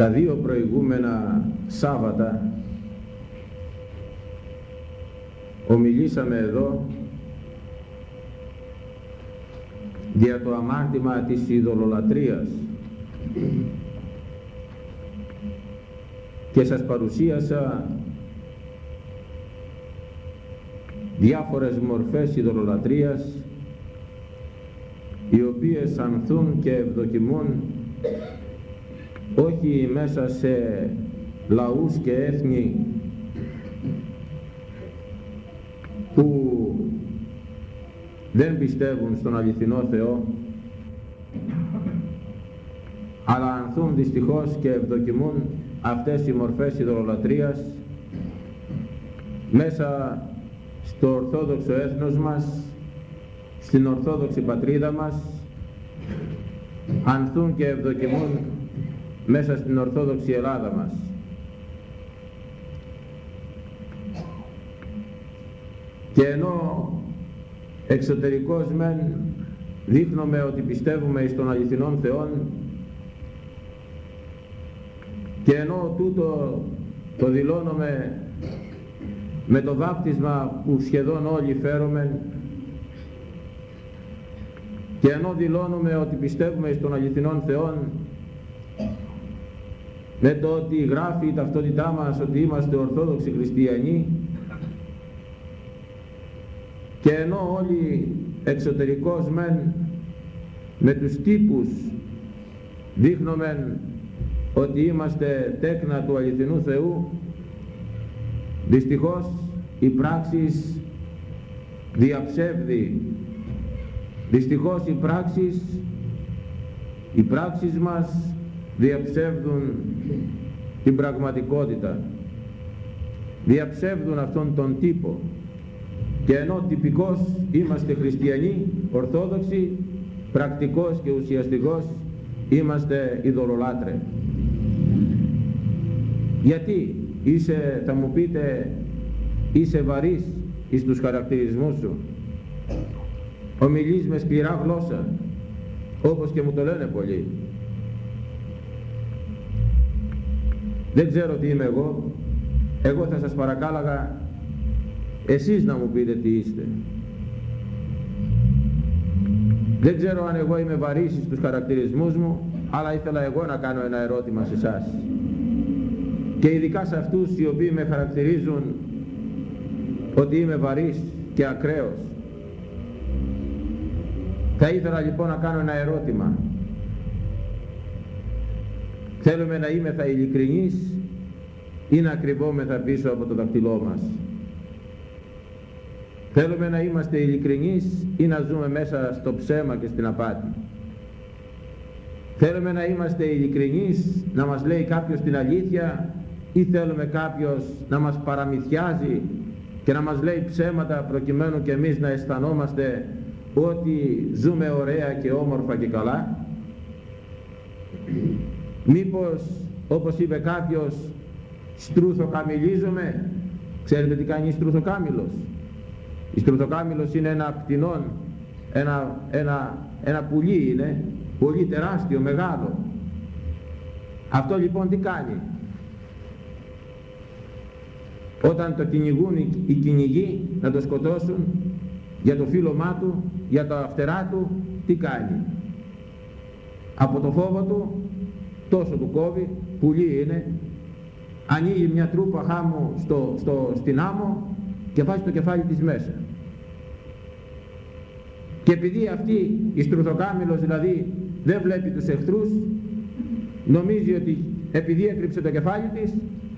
τα δύο προηγούμενα Σάββατα ομιλήσαμε εδώ για το αμάρτημα της ειδωλολατρίας και σας παρουσίασα διάφορες μορφές ειδωλολατρίας οι οποίες ανθούν και ευδοκιμούν όχι μέσα σε λαούς και έθνη που δεν πιστεύουν στον αληθινό Θεό αλλά ανθούν δυστυχώς και ευδοκιμούν αυτές οι μορφές ειδωλολατρίας μέσα στο Ορθόδοξο έθνος μας στην Ορθόδοξη πατρίδα μας ανθούν και ευδοκιμούν μέσα στην Ορθόδοξη Ελλάδα μας. Και ενώ εξωτερικός μεν δείχνουμε ότι πιστεύουμε στον αληθινόν Θεόν και ενώ τούτο το δηλώνουμε με το βάπτισμα που σχεδόν όλοι φέρουμε και ενώ δηλώνουμε ότι πιστεύουμε στον αληθινόν Θεόν με το ότι γράφει η ταυτότητά μας ότι είμαστε Ορθόδοξοι Χριστιανοί και ενώ όλοι εξωτερικώς μεν με τους τύπους δείχνουμε ότι είμαστε τέκνα του αληθινού Θεού δυστυχώς οι πράξεις διαψεύδει. Δυστυχώς οι πράξεις οι πράξεις μας διαψεύδουν την πραγματικότητα. Διαψεύδουν αυτόν τον τύπο. Και ενώ τυπικός είμαστε χριστιανοί, ορθόδοξοι πρακτικός και ουσιαστικός είμαστε ειδωλολάτρε. Γιατί είσαι, θα μου πείτε είσαι βαρύς εις τους χαρακτηρισμούς σου. Ομιλείς με σκληρά γλώσσα όπως και μου το λένε πολλοί δεν ξέρω τι είμαι εγώ. Εγώ θα σας παρακάλαγα εσείς να μου πείτε τι είστε. Δεν ξέρω αν εγώ είμαι βαρύς στους χαρακτηρισμούς μου αλλά ήθελα εγώ να κάνω ένα ερώτημα σε εσάς. Και ειδικά σε αυτούς οι οποίοι με χαρακτηρίζουν ότι είμαι βαρύς και ακραίος. Θα ήθελα λοιπόν να κάνω ένα ερώτημα Θέλουμε να είμαι θα ειλικρινείς ή να κρυβόμεθα πίσω από το δακτυλό μας. Θέλουμε να είμαστε ειλικρινείς ή να ζούμε μέσα στο ψέμα και στην απάτη. Θέλουμε να είμαστε ειλικρινείς, να μας λέει κάποιος την αλήθεια ή θέλουμε κάποιος να μας παραμυθιάζει και να μας λέει ψέματα προκειμένου και εμείς να αισθανόμαστε ότι ζούμε ωραία και όμορφα και καλά. Μήπως, όπως είπε κάποιος, στρούθοκαμιλίζομαι. Ξέρετε τι κάνει στρούθοκάμιλος. Η στρούθοκάμιλος είναι ένα πτηνόν, ένα, ένα, ένα πουλί είναι, πολύ τεράστιο, μεγάλο. Αυτό λοιπόν τι κάνει; Όταν το κυνηγούν οι, οι κυνηγοί να το σκοτώσουν για το φύλλωμά του, για τα φτερά του, τι κάνει; Από το φόβο του τόσο του κόβει, πουλί είναι, ανοίγει μια τρούπα χάμου στο, στο, στην άμμο και βάζει το κεφάλι της μέσα. Και επειδή αυτή η στρουθοκάμιλος δηλαδή δεν βλέπει τους εχθρούς, νομίζει ότι επειδή έκρυψε το κεφάλι της,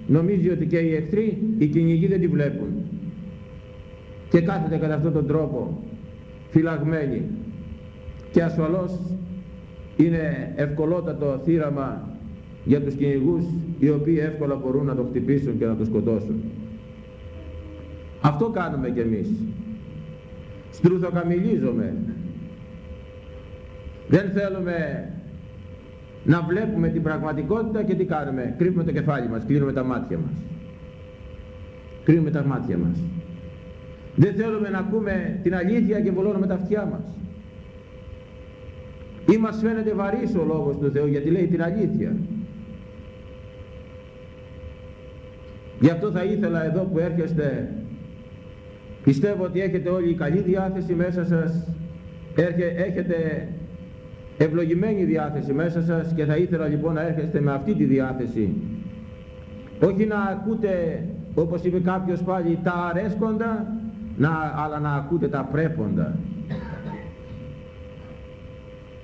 νομίζει ότι και οι εχθροί, οι κυνηγοί δεν τη βλέπουν. Και κάθεται κατά αυτόν τον τρόπο φυλαγμένη. Και ασφαλώς είναι ευκολότατο θύραμα για τους κυνηγούς οι οποίοι εύκολα μπορούν να το χτυπήσουν και να το σκοτώσουν. Αυτό κάνουμε κι εμείς. Στρουθοκαμιλίζομαι. Δεν θέλουμε να βλέπουμε την πραγματικότητα και τι κάνουμε. Κρύβουμε το κεφάλι μας, κλείνουμε τα μάτια μας. Κρύβουμε τα μάτια μας. Δεν θέλουμε να ακούμε την αλήθεια και βολώνουμε τα αυτιά μας ή μας φαίνεται βαρύς ο λόγος του Θεού γιατί λέει την αλήθεια Γι' αυτό θα ήθελα εδώ που έρχεστε, πιστεύω ότι έχετε όλη καλή διάθεση μέσα σας, έχετε ευλογημένη διάθεση μέσα σας και θα ήθελα λοιπόν να έρχεστε με αυτή τη διάθεση. Όχι να ακούτε, όπως είπε κάποιος πάλι, τα αρέσκοντα, να, αλλά να ακούτε τα πρέποντα.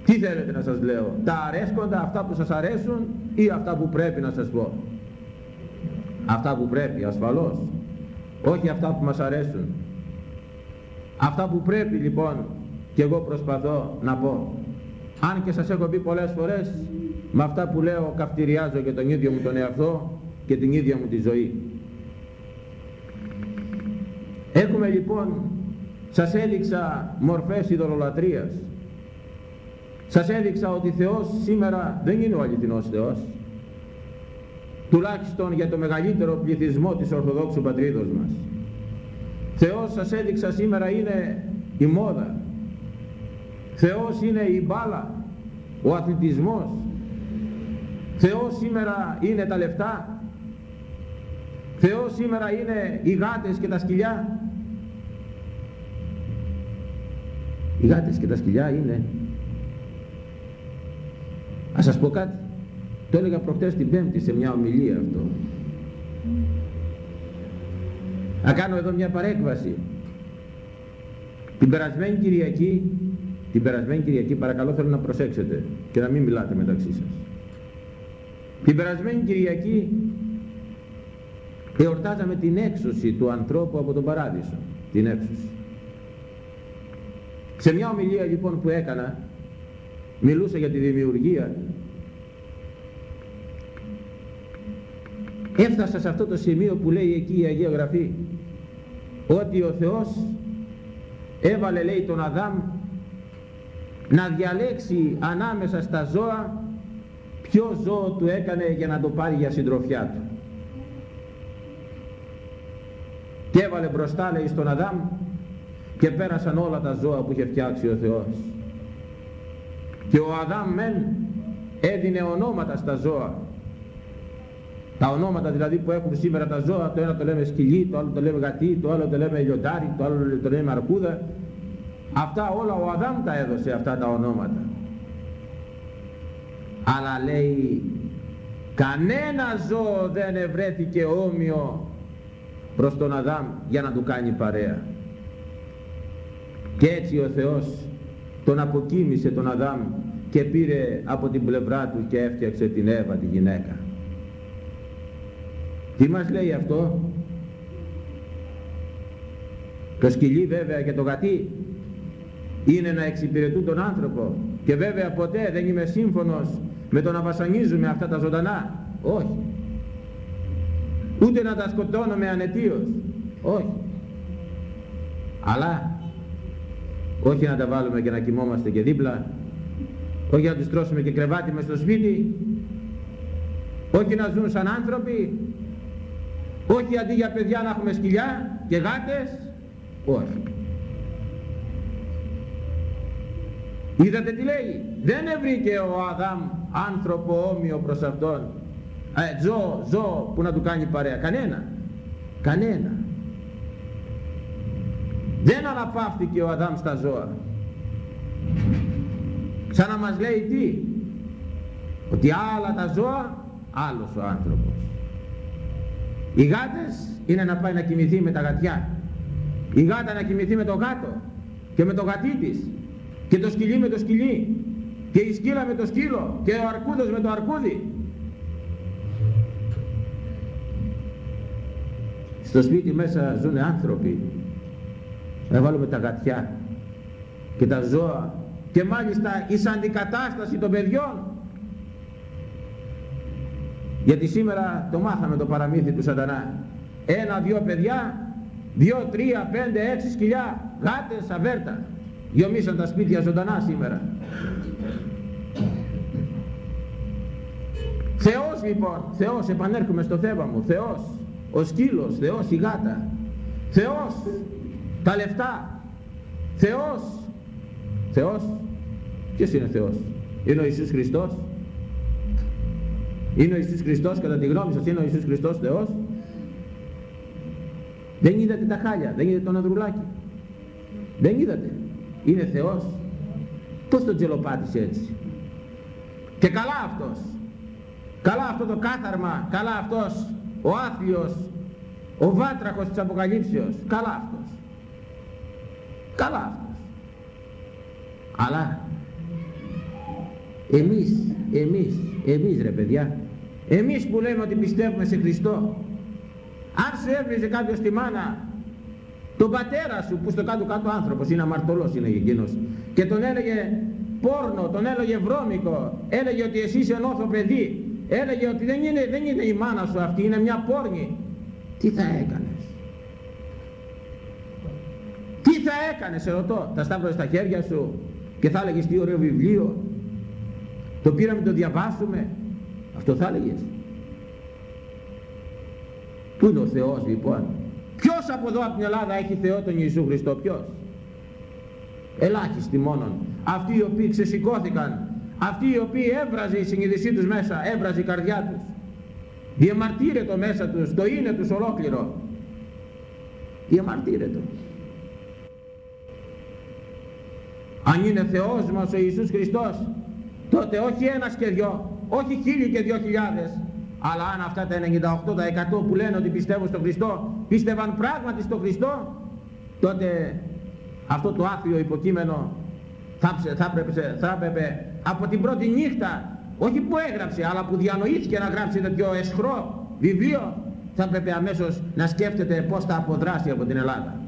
Τι θέλετε να σας λέω, τα αρέσκοντα, αυτά που σας αρέσουν ή αυτά που πρέπει να σας πω; Αυτά που πρέπει, ασφαλώς. Όχι αυτά που μας αρέσουν. Αυτά που πρέπει λοιπόν και εγώ προσπαθώ να πω. Αν και σας έχω πει πολλές φορές, με αυτά που λέω καυτηριάζω και τον ίδιο μου τον εαυτό και την ίδια μου τη ζωή. Έχουμε λοιπόν, σας έδειξα μορφές ειδωλολατρίας. Σας έδειξα ότι Θεός σήμερα δεν είναι ο αληθινός Θεός. Τουλάχιστον για το μεγαλύτερο πληθυσμό της Ορθοδόξου πατρίδος μας. Θεός σας έδειξα σήμερα είναι η μόδα. Θεός είναι η μπάλα, ο αθλητισμός. Θεός σήμερα είναι τα λεφτά. Θεός σήμερα είναι οι γάτες και τα σκυλιά. Οι γάτες και τα σκυλιά είναι. Ας σας πω κάτι. Το έλεγα προχτές την Πέμπτη σε μια ομιλία αυτό. Να κάνω εδώ μια παρέκβαση. Την περασμένη Κυριακή, την περασμένη Κυριακή παρακαλώ θέλω να προσέξετε και να μην μιλάτε μεταξύ σας. Την περασμένη Κυριακή εορτάζαμε την έξωση του ανθρώπου από τον παράδεισο. Την έξωση. Σε μια ομιλία λοιπόν που έκανα μιλούσα για τη δημιουργία έφτασα σε αυτό το σημείο που λέει εκεί η Αγία Γραφή ότι ο Θεός έβαλε λέει τον Αδάμ να διαλέξει ανάμεσα στα ζώα ποιο ζώο του έκανε για να το πάρει για συντροφιά του. Και έβαλε μπροστά λέει στον Αδάμ και πέρασαν όλα τα ζώα που είχε φτιάξει ο Θεός. Και ο Αδάμ μεν έδινε ονόματα στα ζώα τα ονόματα δηλαδή που έχουν σήμερα τα ζώα το ένα το λέμε σκυλί, το άλλο το λέμε γατί, το άλλο το λέμε λιοντάρι, το άλλο το λέμε αρκούδα αυτά όλα ο Αδάμ τα έδωσε αυτά τα ονόματα. Αλλά λέει κανένα ζώο δεν ευρέθηκε όμοιο προς τον Αδάμ για να του κάνει παρέα και έτσι ο Θεός τον αποκοίμησε τον Αδάμ και πήρε από την πλευρά του και έφτιαξε την Εύα τη γυναίκα. Τι μας λέει αυτό; Το σκυλί βέβαια και το γατί είναι να εξυπηρετούν τον άνθρωπο και βέβαια ποτέ δεν είμαι σύμφωνος με το να βασανίζουμε αυτά τα ζωντανά. Όχι. Ούτε να τα σκοτώνουμε ανετίως. Όχι. Αλλά όχι να τα βάλουμε και να κοιμόμαστε και δίπλα όχι να τους τρώσουμε και κρεβάτι μες στο σπίτι όχι να ζουν σαν άνθρωποι όχι αντί για παιδιά να έχουμε σκυλιά και γάτες όχι. Είδατε τι λέει; Δεν ευρήκε ο Αδάμ άνθρωπο όμοιο προς αυτόν. Ε, ζώο, ζώο που να του κάνει παρέα. Κανένα. Κανένα. Δεν αναπαύτηκε ο Αδάμ στα ζώα. Σαν να μας λέει τι; Ότι άλλα τα ζώα άλλος ο άνθρωπος οι γάτες είναι να πάει να κοιμηθεί με τα γατιά. Η γάτα να κοιμηθεί με το γάτο και με το γατί της. Και το σκυλί με το σκυλί. Και η σκύλα με το σκύλο. Και ο αρκούδος με το αρκούδι. Στο σπίτι μέσα ζουν άνθρωποι. Να βάλουμε τα γατιά και τα ζώα. Και μάλιστα εις αντικατάσταση των παιδιών γιατί σήμερα το μάθαμε το παραμύθι του σατανά. Ένα δυο παιδιά δυο τρία πέντε έξι σκυλιά γάτες αβέρτα. Γιομίσαν τα σπίτια ζωντανά σήμερα. Θεός λοιπόν Θεός επανέρχομαι στο θέμα μου. Θεός ο σκύλος Θεός η γάτα. Θεός τα λεφτά. Θεός Θεός. Ποιος είναι Θεός; Είναι ο Ιησούς Χριστός είναι ο Ιησούς Χριστός κατά τη γνώμη σας είναι ο Ιησούς Χριστός Θεός Δεν είδατε τα χάλια, δεν είδατε τον Ανδρουλάκη. Δεν είδατε. Είναι Θεός. Πώς τον τζελοπάτησε έτσι. Και καλά αυτός. Καλά αυτό το κάθαρμα, καλά αυτός ο άθλιος, ο βάτραχος της Αποκαλύψεως. Καλά αυτός. Καλά αυτός. Αλλά εμείς, εμείς, εμείς ρε παιδιά, εμείς που λέμε ότι πιστεύουμε σε Χριστό, αν σου έβριζε κάποιος στη μάνα τον πατέρα σου που στο κάτω κάτω άνθρωπος είναι αμαρτωλός είναι εκείνος και τον έλεγε πόρνο, τον έλεγε βρώμικο, έλεγε ότι εσύ είσαι νόθο παιδί, έλεγε ότι δεν είναι, δεν είναι η μάνα σου αυτή, είναι μια πόρνη. Τι θα έκανες; Τι θα έκανες, σε ρωτώ, θα σταύρω στα χέρια σου και θα έλεγες τι ωραίο βιβλίο, το πήραμε το διαβάσουμε, αυτό θα έλεγες. Πού είναι ο Θεός λοιπόν; Ποιος από εδώ από την Ελλάδα έχει Θεό τον Ιησού Χριστό, ποιος; Ελάχιστοι μόνον. Αυτοί οι οποίοι ξεσηκώθηκαν, αυτοί οι οποίοι έβραζε η συνείδησή τους μέσα, έβραζε η καρδιά τους. Διαμαρτύρετο μέσα τους, το είναι τους ολόκληρο. Διαμαρτύρετο. Αν είναι Θεός μας ο Ιησούς Χριστός, τότε όχι ένας και δυο, όχι χίλιοι και δυο χιλιάδες, αλλά αν αυτά τα 98% που λένε ότι πιστεύουν στον Χριστό, πίστευαν πράγματι στον Χριστό, τότε αυτό το άθλιο υποκείμενο θα, θα, έπρεπε, θα έπρεπε από την πρώτη νύχτα, όχι που έγραψε, αλλά που διανοήθηκε να γράψει τέτοιο εσχρό βιβλίο, θα έπρεπε αμέσως να σκέφτεται πώς θα αποδράσει από την Ελλάδα.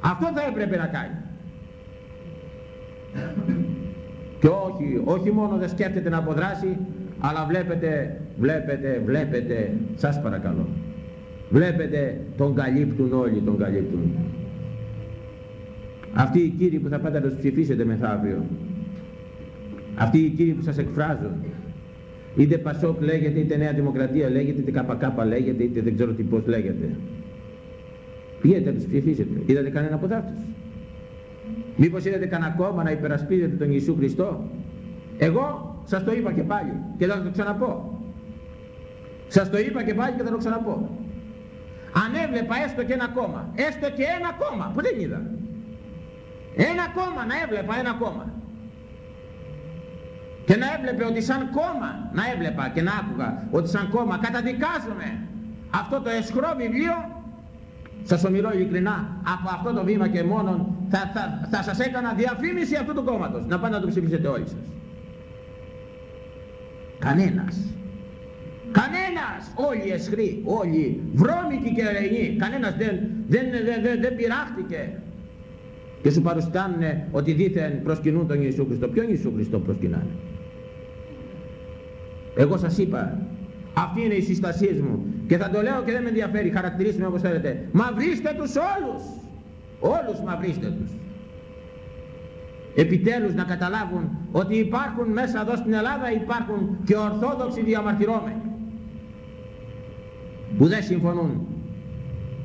Αυτό θα έπρεπε να κάνει. Και όχι, όχι μόνο δεν σκέφτεται να αποδράσει, αλλά βλέπετε, βλέπετε, βλέπετε, σας παρακαλώ, βλέπετε τον καλύπτουν όλοι, τον καλύπτουν. Αυτοί οι κύριοι που θα πάτε να τους ψηφίσετε μεθαύριο, αυτοί οι κύριοι που σας εκφράζουν, είτε Πασόκ λέγεται, είτε Νέα Δημοκρατία λέγεται, είτε ΚΚ λέγεται, είτε δεν ξέρω τι πώς λέγεται. Πηγαίνετε να τους ψηφίσετε. Είδατε κανένα από αυτούς. Μήπως είδατε κανένα κόμμα να υπερασπίζετε τον Ιησού Χριστό; Εγώ σας το είπα και πάλι και θα το ξαναπώ. Σας το είπα και πάλι και θα το ξαναπώ. Αν έβλεπα έστω και ένα κόμμα, έστω και ένα κόμμα που δεν είδα. Ένα κόμμα να έβλεπα ένα κόμμα. Και να έβλεπε ότι σαν κόμμα, να έβλεπα και να άκουγα ότι σαν κόμμα καταδικάζουμε αυτό το εσχρό βιβλίο σας ομιλώ ειλικρινά, από αυτό το βήμα και μόνο θα, θα, θα σας έκανα διαφήμιση αυτού του κόμματος. Να πάνε να το ψηφίσετε όλοι σας. Κανένας. Κανένας. Όλοι εσχροί, όλοι βρώμικοι και ερενοί. Κανένας δεν, δεν, δεν, δεν, δεν πειράχτηκε. Και σου παρουσιάνουν ότι δήθεν προσκυνούν τον Ιησού Χριστό. Ποιον Ιησού Χριστό προσκυνάνε; Εγώ σας είπα αυτή είναι η συστασία μου. Και θα το λέω και δεν με ενδιαφέρει. Χαρακτηρίστε με όπως θέλετε. Μαυρίστε τους όλους. Όλους μαυρίστε τους. Επιτέλους να καταλάβουν ότι υπάρχουν μέσα εδώ στην Ελλάδα υπάρχουν και ορθόδοξοι διαμαρτυρώμενοι. Που δεν συμφωνούν.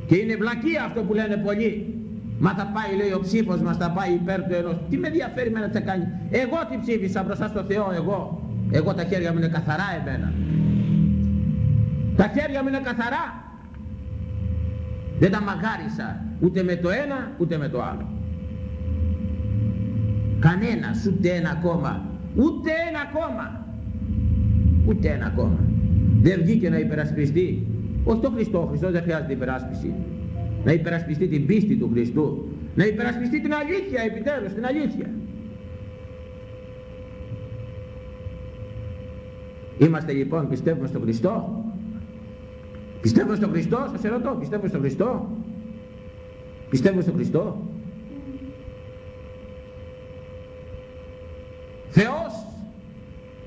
Και είναι βλακία αυτό που λένε πολλοί. Μα θα πάει λέει ο ψήφος μας, θα πάει υπέρ του ενός. Τι με ενδιαφέρει με να τι κάνει. Εγώ τι ψήφισα μπροστά στο Θεό, εγώ. Εγώ τα χέρια μου είναι καθαρά εμένα. Τα χέρια μου είναι καθαρά. Δεν τα μαγάρισα ούτε με το ένα ούτε με το άλλο. Κανένας ούτε ένα κόμμα. Ούτε ένα κόμμα. Ούτε ένα κόμμα. Δεν βγήκε να υπερασπιστεί. Όχι το Χριστό. Ο Χριστός δεν χρειάζεται υπεράσπιση. Να υπερασπιστεί την πίστη του Χριστού. Να υπερασπιστεί την αλήθεια επιτέλους. Την αλήθεια. Είμαστε λοιπόν πιστεύουμε στον Χριστό; Πιστεύω στον Χριστό, σας ερωτώ, πιστεύω στον Χριστό. Πιστεύω στον Χριστό. Θεός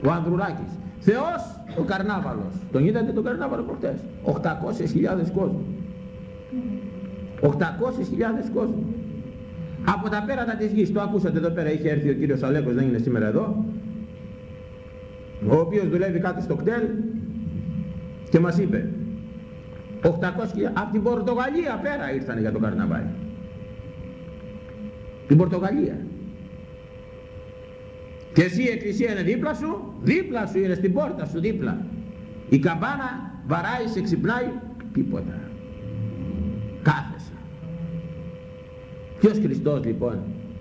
ο Ανδρουλάκης. Θεός ο Καρνάβαλος. Τον είδατε τον Καρνάβαλο προχτές; 800.000 κόσμου. 800.000 κόσμου. Από τα πέρατα της γης, το ακούσατε εδώ πέρα, είχε έρθει ο κύριος Αλέκος, δεν είναι σήμερα εδώ, ο οποίος δουλεύει κάτω στο κτέλ και μας είπε, 800 από την Πορτογαλία πέρα ήρθαν για το καρναβάλι. Την Πορτογαλία. Και εσύ η εκκλησία είναι δίπλα σου, δίπλα σου είναι στην πόρτα σου δίπλα. Η καμπάνα βαράει, σε ξυπνάει, τίποτα. Κάθεσαι. Ποιος Χριστός λοιπόν,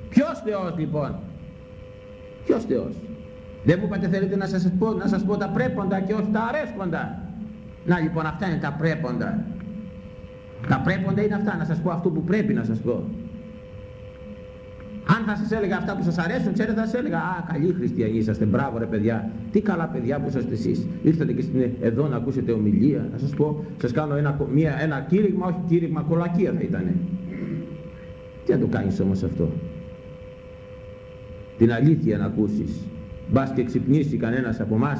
ποιος Θεός λοιπόν, ποιος Θεός; Δεν μου είπατε θέλετε να σας πω, να σας πω τα πρέποντα και όχι τα αρέσκοντα. Να λοιπόν αυτά είναι τα πρέποντα. Τα πρέποντα είναι αυτά, να σας πω αυτό που πρέπει να σας πω. Αν θα σας έλεγα αυτά που σας αρέσουν, ξέρετε θα σας έλεγα «Α, καλοί χριστιανοί είσαστε, μπράβο ρε παιδιά, τι καλά παιδιά που είσαστε εσείς. Ήρθατε και στην, εδώ να ακούσετε ομιλία, να σας πω, σας κάνω ένα, μια, ένα κήρυγμα, όχι κήρυγμα, κολακία θα ήτανε. Τι να το κάνεις όμως αυτό; Την αλήθεια να ακούσεις. Μπας και ξυπνήσει κανένας από εμάς,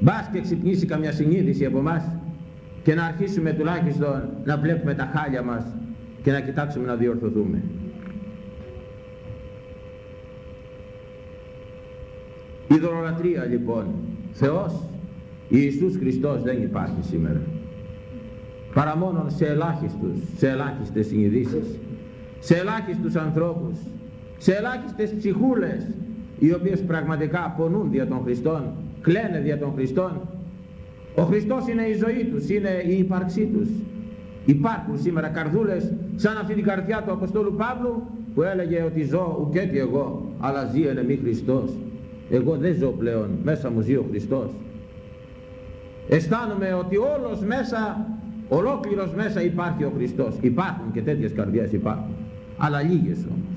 μπας και ξυπνήσει καμιά συνείδηση από εμάς και να αρχίσουμε τουλάχιστον να βλέπουμε τα χάλια μας και να κοιτάξουμε να διορθωθούμε. Ιδωλολατρία λοιπόν, Θεός, Ιησούς Χριστός δεν υπάρχει σήμερα. Παρά μόνο σε ελάχιστους, σε ελάχιστες συνειδήσεις, σε ελάχιστους ανθρώπους, σε ελάχιστες ψυχούλες, οι οποίες πραγματικά πονούν δια των Χριστών, κλαίνε δια των Χριστών. Ο Χριστός είναι η ζωή τους, είναι η ύπαρξή τους. Υπάρχουν σήμερα καρδούλες σαν αυτή την καρδιά του Αποστόλου Παύλου που έλεγε ότι ζω ουκέτι εγώ, αλλά ζει εν μη Χριστός. Εγώ δεν ζω πλέον, μέσα μου ζει ο Χριστός. Αισθάνομαι ότι όλος μέσα, ολόκληρος μέσα υπάρχει ο Χριστός. Υπάρχουν και τέτοιες καρδιές υπάρχουν, αλλά λίγες όμως.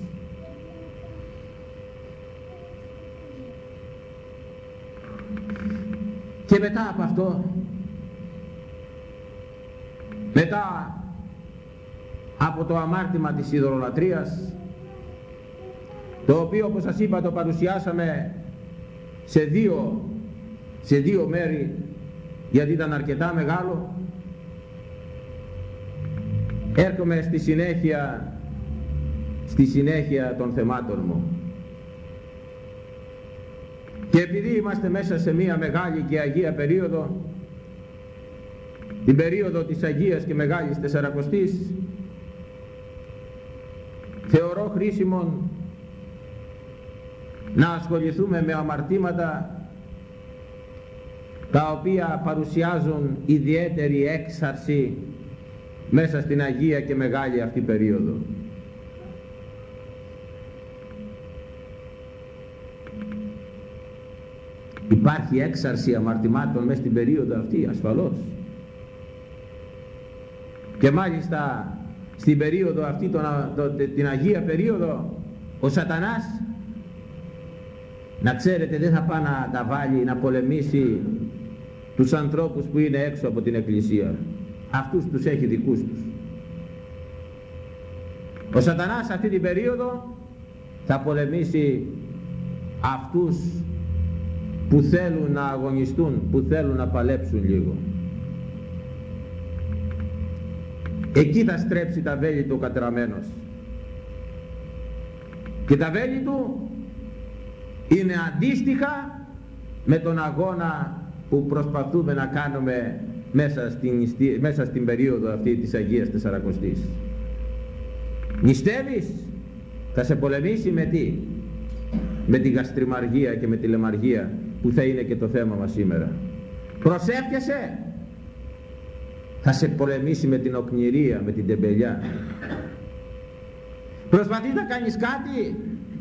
Μετά από αυτό, μετά από το αμάρτημα της ειδωλολατρίας, το οποίο όπως σας είπα το παρουσιάσαμε σε δύο, σε δύο μέρη γιατί ήταν αρκετά μεγάλο. Έρχομαι στη συνέχεια στη συνέχεια των θεμάτων μου και επειδή είμαστε μέσα σε μία μεγάλη και αγία περίοδο την περίοδο της Αγίας και Μεγάλης Τεσσαρακοστής θεωρώ χρήσιμο να ασχοληθούμε με αμαρτήματα τα οποία παρουσιάζουν ιδιαίτερη έξαρση μέσα στην Αγία και Μεγάλη αυτή περίοδο. Υπάρχει έξαρση αμαρτημάτων μέσα στην περίοδο αυτή ασφαλώς. Και μάλιστα στην περίοδο αυτή, τον, την Αγία περίοδο, ο σατανάς να ξέρετε δεν θα πάει να τα βάλει να πολεμήσει τους ανθρώπους που είναι έξω από την Εκκλησία. Αυτούς τους έχει δικούς τους. Ο σατανάς αυτή την περίοδο θα πολεμήσει αυτούς που θέλουν να αγωνιστούν, που θέλουν να παλέψουν λίγο. Εκεί θα στρέψει τα βέλη του ο κατεραμένος. Και τα βέλη του είναι αντίστοιχα με τον αγώνα που προσπαθούμε να κάνουμε μέσα στην, μέσα στην περίοδο αυτή της Αγίας Τεσσαρακοστής. Νηστεύεις, θα σε πολεμήσει με τι, με τη γαστριμαργία και με τη λεμαργία που θα είναι και το θέμα μας σήμερα. Προσεύχεσαι, θα σε πολεμήσει με την οκνηρία, με την τεμπελιά. Προσπαθείς να κάνεις κάτι,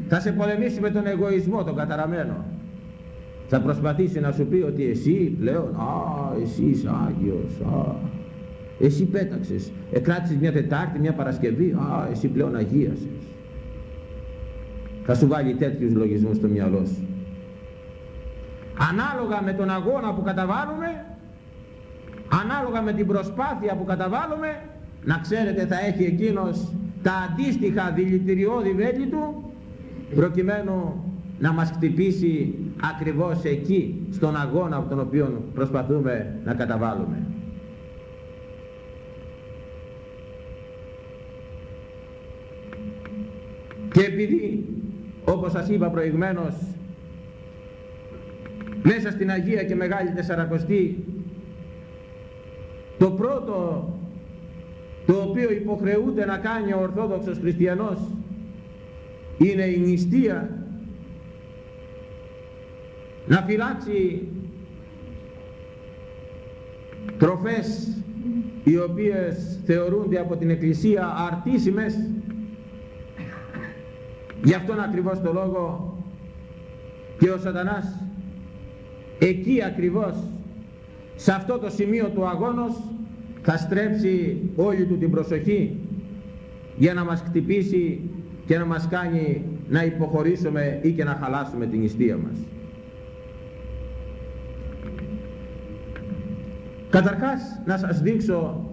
θα σε πολεμήσει με τον εγωισμό, τον καταραμένο. Θα προσπαθήσει να σου πει ότι εσύ πλέον, α, εσύ είσαι Άγιος, α, εσύ πέταξες, εκράτησες μια Τετάρτη, μια Παρασκευή, α, εσύ πλέον αγίασες. Θα σου βάλει τέτοιους λογισμούς στο μυαλό σου. Ανάλογα με τον αγώνα που καταβάλουμε, ανάλογα με την προσπάθεια που καταβάλουμε, να ξέρετε θα έχει εκείνος τα αντίστοιχα δηλητηριώδη βέλη του προκειμένου να μας χτυπήσει ακριβώς εκεί στον αγώνα από τον οποίο προσπαθούμε να καταβάλουμε. Και επειδή όπως σας είπα προηγουμένως μέσα στην Αγία και Μεγάλη Τεσσαρακοστή το πρώτο το οποίο υποχρεούται να κάνει ο Ορθόδοξος Χριστιανός είναι η νηστεία να φυλάξει τροφές οι οποίες θεωρούνται από την Εκκλησία αρτήσιμες. Γι' αυτόν ακριβώς το λόγο και ο σατανάς εκεί ακριβώς σε αυτό το σημείο του αγώνος θα στρέψει όλη του την προσοχή για να μας χτυπήσει και να μας κάνει να υποχωρήσουμε ή και να χαλάσουμε την νηστεία μας. Καταρχάς να σας δείξω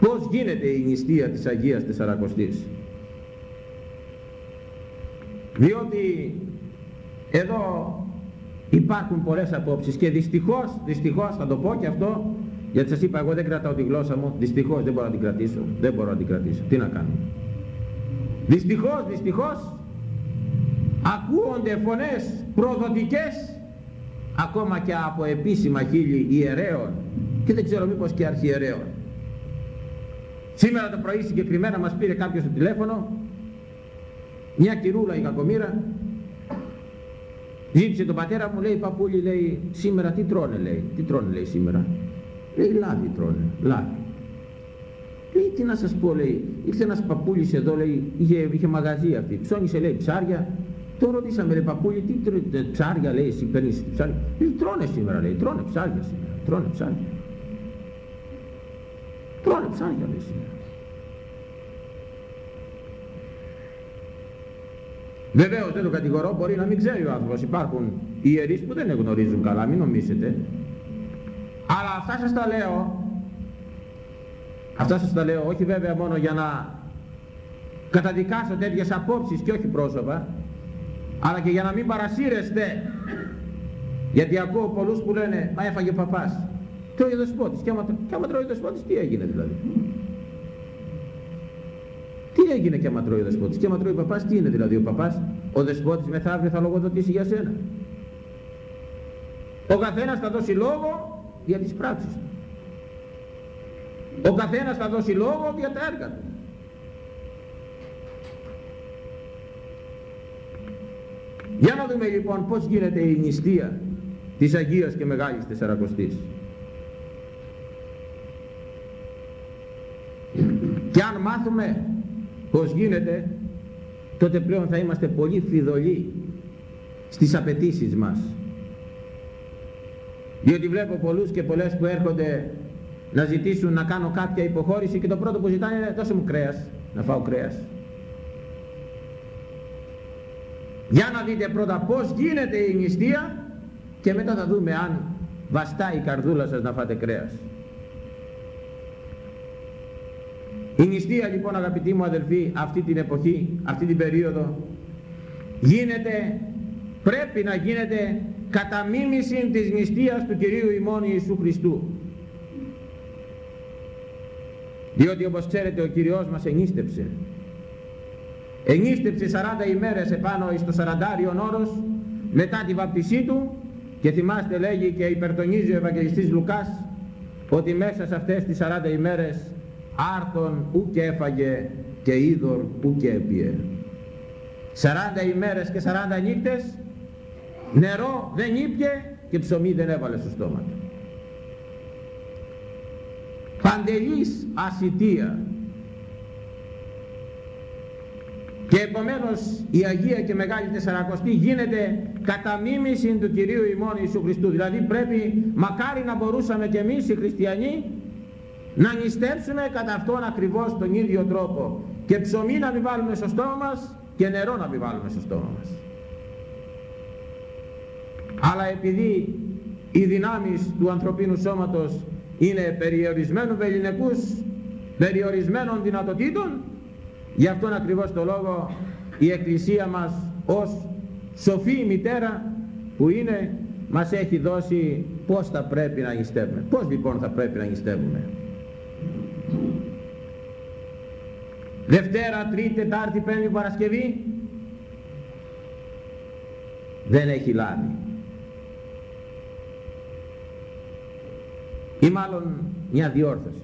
πώς γίνεται η νηστεία της Αγίας Τεσσαρακοστής. Διότι εδώ υπάρχουν πολλές απόψεις και δυστυχώς, δυστυχώς θα το πω και αυτό γιατί σας είπα εγώ δεν κρατάω τη γλώσσα μου δυστυχώς δεν μπορώ να την κρατήσω δεν μπορώ να την κρατήσω, τι να κάνω; Δυστυχώς, δυστυχώς ακούονται φωνές προδοτικές ακόμα και από επίσημα χείλη ιερέων και δεν ξέρω μήπως και αρχιερέων. Σήμερα το πρωί συγκεκριμένα μας πήρε κάποιος το τηλέφωνο μια κυρούλα η κακομήρα ζήτησε τον πατέρα μου λέει παππούλη λέει σήμερα τι τρώνε λέει τι τρώνε λέει σήμερα; Λέει λάδι τρώνε λάδι λέει τι να σας πω λέει ήρθε ένας παππούλης εδώ λέει είχε, είχε μαγαζί αυτή ψώνισε λέει ψάρια το ρωτήσαμε ρε παππούλη, τι τρώτε ψάρια λέει, εσύ παίρνεις ψάρια. Λέει, τρώνε σήμερα λέει, τρώνε ψάρια σήμερα, τρώνε ψάρια. Τρώνε ψάρια λέει σήμερα. Βεβαίως δεν το κατηγορώ, μπορεί να μην ξέρει ο άνθρωπος. Υπάρχουν ιερείς που δεν γνωρίζουν καλά, μην νομίσετε. Αλλά αυτά σας τα λέω, αυτά σας τα λέω, όχι βέβαια μόνο για να καταδικάσω τέτοιες απόψεις και όχι πρόσωπα, αλλά και για να μην παρασύρεστε. Γιατί ακούω πολλούς που λένε μα έφαγε παπάς τρώει ο δεσπότης. Και άμα, και άμα τρώει ο δεσπότης τι έγινε δηλαδή τι έγινε και άμα τρώει ο δεσπότης; Και άμα τρώει ο παπάς τι είναι δηλαδή ο παπάς; Ο δεσπότης μεθαύριο θα λογοδοτήσει για σένα. Ο καθένας θα δώσει λόγο για τις πράξεις του. Ο καθένας θα δώσει λόγο για τα έργα του. Για να δούμε λοιπόν πώς γίνεται η νηστεία της Αγίας και Μεγάλης Τεσσαρακοστής. Και αν μάθουμε πώς γίνεται, τότε πλέον θα είμαστε πολύ φιδωλοί στις απαιτήσεις μας. Διότι βλέπω πολλούς και πολλές που έρχονται να ζητήσουν να κάνω κάποια υποχώρηση και το πρώτο που ζητάνε είναι δώσε μου κρέας, να φάω κρέας. Για να δείτε πρώτα πώς γίνεται η νηστεία και μετά θα δούμε αν βαστάει η καρδούλα σας να φάτε κρέας. Η νηστεία λοιπόν αγαπητοί μου αδελφοί αυτή την εποχή, αυτή την περίοδο γίνεται, πρέπει να γίνεται κατά μίμηση της νηστείας του Κυρίου ημών Ιησού Χριστού. Διότι όπως ξέρετε ο Κυριός μας ενίστεψε ενίστεψε 40 ημέρες επάνω στο 40 όρος μετά τη βαπτισή του και θυμάστε λέγει και υπερτονίζει ο Ευαγγελιστής Λουκάς ότι μέσα σε αυτές τις 40 ημέρες άρτον ου και έφαγε και είδωρ ου και έπιε. 40 ημέρες και 40 νύχτες νερό δεν ήπιε και ψωμί δεν έβαλε στο στόμα του. Παντελής ασυτεία και επομένως η Αγία και Μεγάλη Τεσσαρακοστή γίνεται κατά μίμηση του Κυρίου ημών Ιησού Χριστού. Δηλαδή πρέπει μακάρι να μπορούσαμε και εμείς οι χριστιανοί να νηστέψουμε κατά αυτόν ακριβώς τον ίδιο τρόπο και ψωμί να μην βάλουμε στο στόμα μας και νερό να μην βάλουμε στο στόμα μας αλλά επειδή οι δυνάμεις του ανθρωπίνου σώματος είναι περιορισμένους βεληνικούς περιορισμένων δυνατοτήτων Γι' αυτόν ακριβώς το λόγο η Εκκλησία μας ως σοφή μητέρα που είναι μας έχει δώσει πώς θα πρέπει να νηστεύουμε. Πώς λοιπόν θα πρέπει να νηστεύουμε. Δευτέρα, Τρίτη, Τετάρτη, Πέμπτη, Παρασκευή δεν έχει λάδι. Ή μάλλον μια διόρθωση.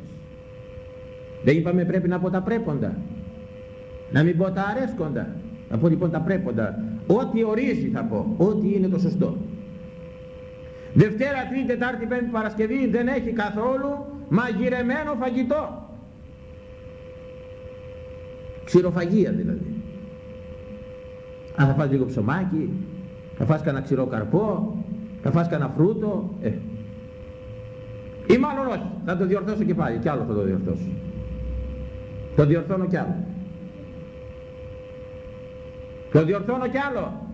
Δεν είπαμε πρέπει να πω τα πρέποντα. Να μην πω τα αρέσκοντα. Να πω λοιπόν τα πρέποντα. Ό,τι ορίζει θα πω. Ό,τι είναι το σωστό. Δευτέρα, Τρίτη, Τετάρτη, Πέμπτη, Παρασκευή δεν έχει καθόλου μαγειρεμένο φαγητό. Ξηροφαγία δηλαδή. Αν θα φας λίγο ψωμάκι, θα φας κανένα ξηρό καρπό, θα φας κανένα φρούτο, ε. Ή μάλλον όχι, θα το διορθώσω και πάλι, κι άλλο θα το διορθώσω. Το διορθώνω κι άλλο. Το διορθώνω κι άλλο.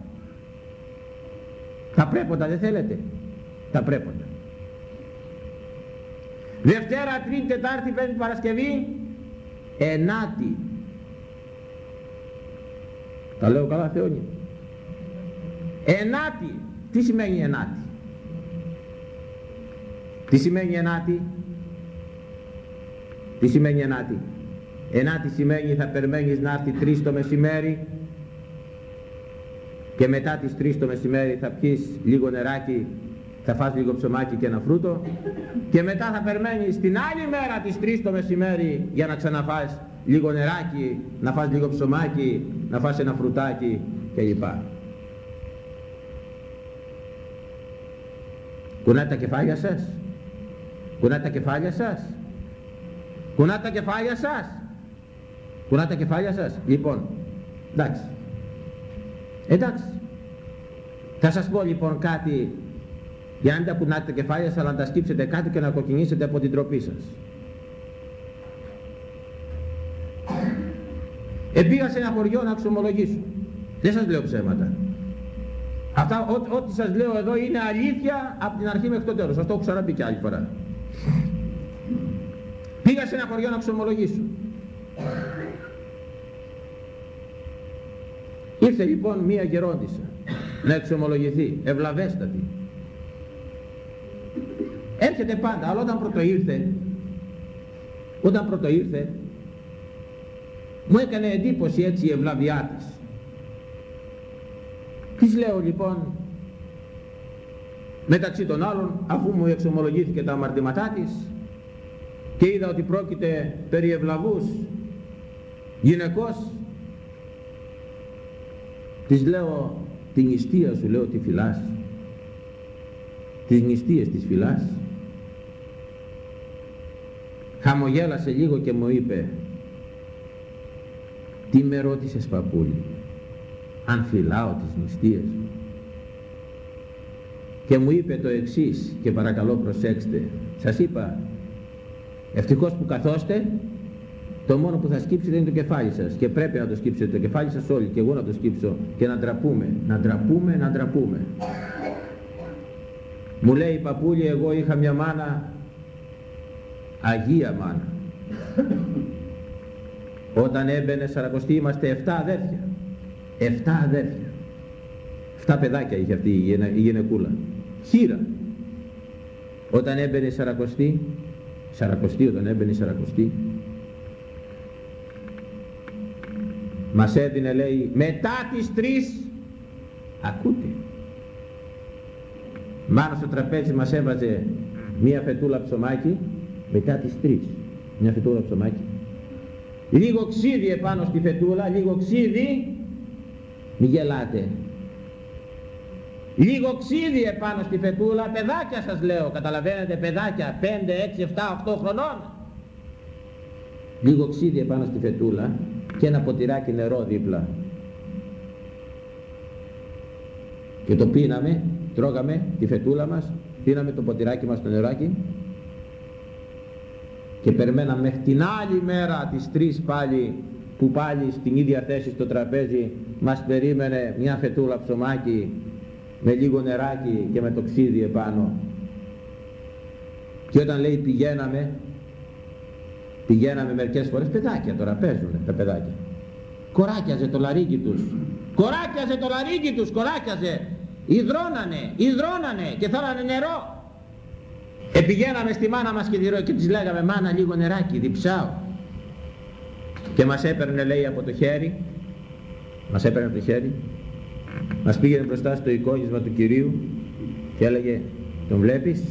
Τα πρέποντα δεν θέλετε. Τα πρέποντα. Δευτέρα, Τρίτη, Τετάρτη, Πέμπτη, Παρασκευή, ενάτη. Τα λέω καλά Θεόνι. Ενάτη. Τι σημαίνει ενάτη; Τι σημαίνει ενάτη; Τι σημαίνει ενάτη; Ενάτη σημαίνει θα περιμένεις να έρθει τρεις το μεσημέρι και μετά τις τρεις το μεσημέρι θα πιεις λίγο νεράκι, θα φας λίγο ψωμάκι και ένα φρούτο και μετά θα περιμένεις την άλλη μέρα τις τρεις το μεσημέρι για να ξαναφάς λίγο νεράκι, να φας λίγο ψωμάκι, να φας ένα φρουτάκι κλπ. Κουνάτε τα κεφάλια σας. Κουνάτε τα κεφάλια σας. Κουνάτε τα κεφάλια σας. Κουνάτε τα κεφάλια σας. Λοιπόν, εντάξει. Εντάξει. Θα σας πω λοιπόν κάτι για να μην τα κουνάτε τα κεφάλια σας αλλά να τα σκύψετε κάτι και να κοκκινήσετε από την τροπή σας. Επήγα σε ένα χωριό να ξομολογήσω. Δεν σας λέω ψέματα. Αυτά, ό,τι σας λέω εδώ είναι αλήθεια από την αρχή μέχρι το τέλος. Αυτό έχω ξαναπεί και άλλη φορά. Πήγα σε ένα χωριό να ξομολογήσω. Ήρθε λοιπόν μία γερόντισσα να εξομολογηθεί, ευλαβέστατη. Έρχεται πάντα, αλλά όταν πρώτο ήρθε, όταν πρώτο ήρθε, μου έκανε εντύπωση έτσι η ευλαβιά της. Της λέω λοιπόν, μεταξύ των άλλων, αφού μου εξομολογήθηκε τα αμαρτήματά της και είδα ότι πρόκειται περί ευλαβούς γυναικός, της λέω την νηστεία σου λέω τη φυλάς τις νηστείες της φυλάς χαμογέλασε λίγο και μου είπε τι με ρώτησες παππούλη; Αν φυλάω τις νηστείες μου και μου είπε το εξής και παρακαλώ προσέξτε σας είπα ευτυχώς που καθόστε το μόνο που θα σκύψετε είναι το κεφάλι σας και πρέπει να το σκύψετε το κεφάλι σας όλοι και εγώ να το σκύψω και να ντραπούμε, να ντραπούμε, να ντραπούμε. Μου λέει η παππούλη εγώ είχα μια μάνα, Αγία μάνα. Όταν έμπαινε Σαρακοστή είμαστε 7 αδέρφια. 7 αδέρφια. 7 παιδάκια είχε αυτή η γυναικούλα. Χείρα. Όταν έμπαινε Σαρακοστή, Σαρακοστή όταν έμπαινε Σαρακοστή, μας έδινε λέει μετά τις τρεις ακούτε μάνα στο τραπέζι μας έβαζε μία φετούλα ψωμάκι μετά τις τρεις μια φετούλα ψωμάκι λίγο ξύδι επάνω στη φετούλα λίγο ξύδι μη γελάτε. Λίγο ξύδι επάνω στη φετούλα παιδάκια σας λέω καταλαβαίνετε παιδάκια 5, 6, 7, 8 χρονών. Λίγο ξύδι επάνω στη φετούλα και ένα ποτηράκι νερό δίπλα. Και το πίναμε, τρώγαμε τη φετούλα μας, πίναμε το ποτηράκι μας το νεράκι και περιμέναμε μέχρι την άλλη μέρα τις τρεις πάλι που πάλι στην ίδια θέση στο τραπέζι μας περίμενε μια φετούλα ψωμάκι με λίγο νεράκι και με το ξύδι επάνω και όταν λέει πηγαίναμε Πηγαίναμε μερικές φορές, παιδάκια τώρα παίζουν τα παιδάκια. Κοράκιαζε το λαρίκι τους. Κοράκιαζε το λαρίκι τους, κοράκιαζε. Ιδρώνανε, ιδρώνανε και θέλανε νερό. Επηγαίναμε στη μάνα μας και, και της λέγαμε μάνα λίγο νεράκι, διψάω. Και μας έπαιρνε λέει από το χέρι, μας έπαιρνε από το χέρι, μας πήγαινε μπροστά στο εικόνισμα του Κυρίου και έλεγε τον βλέπεις,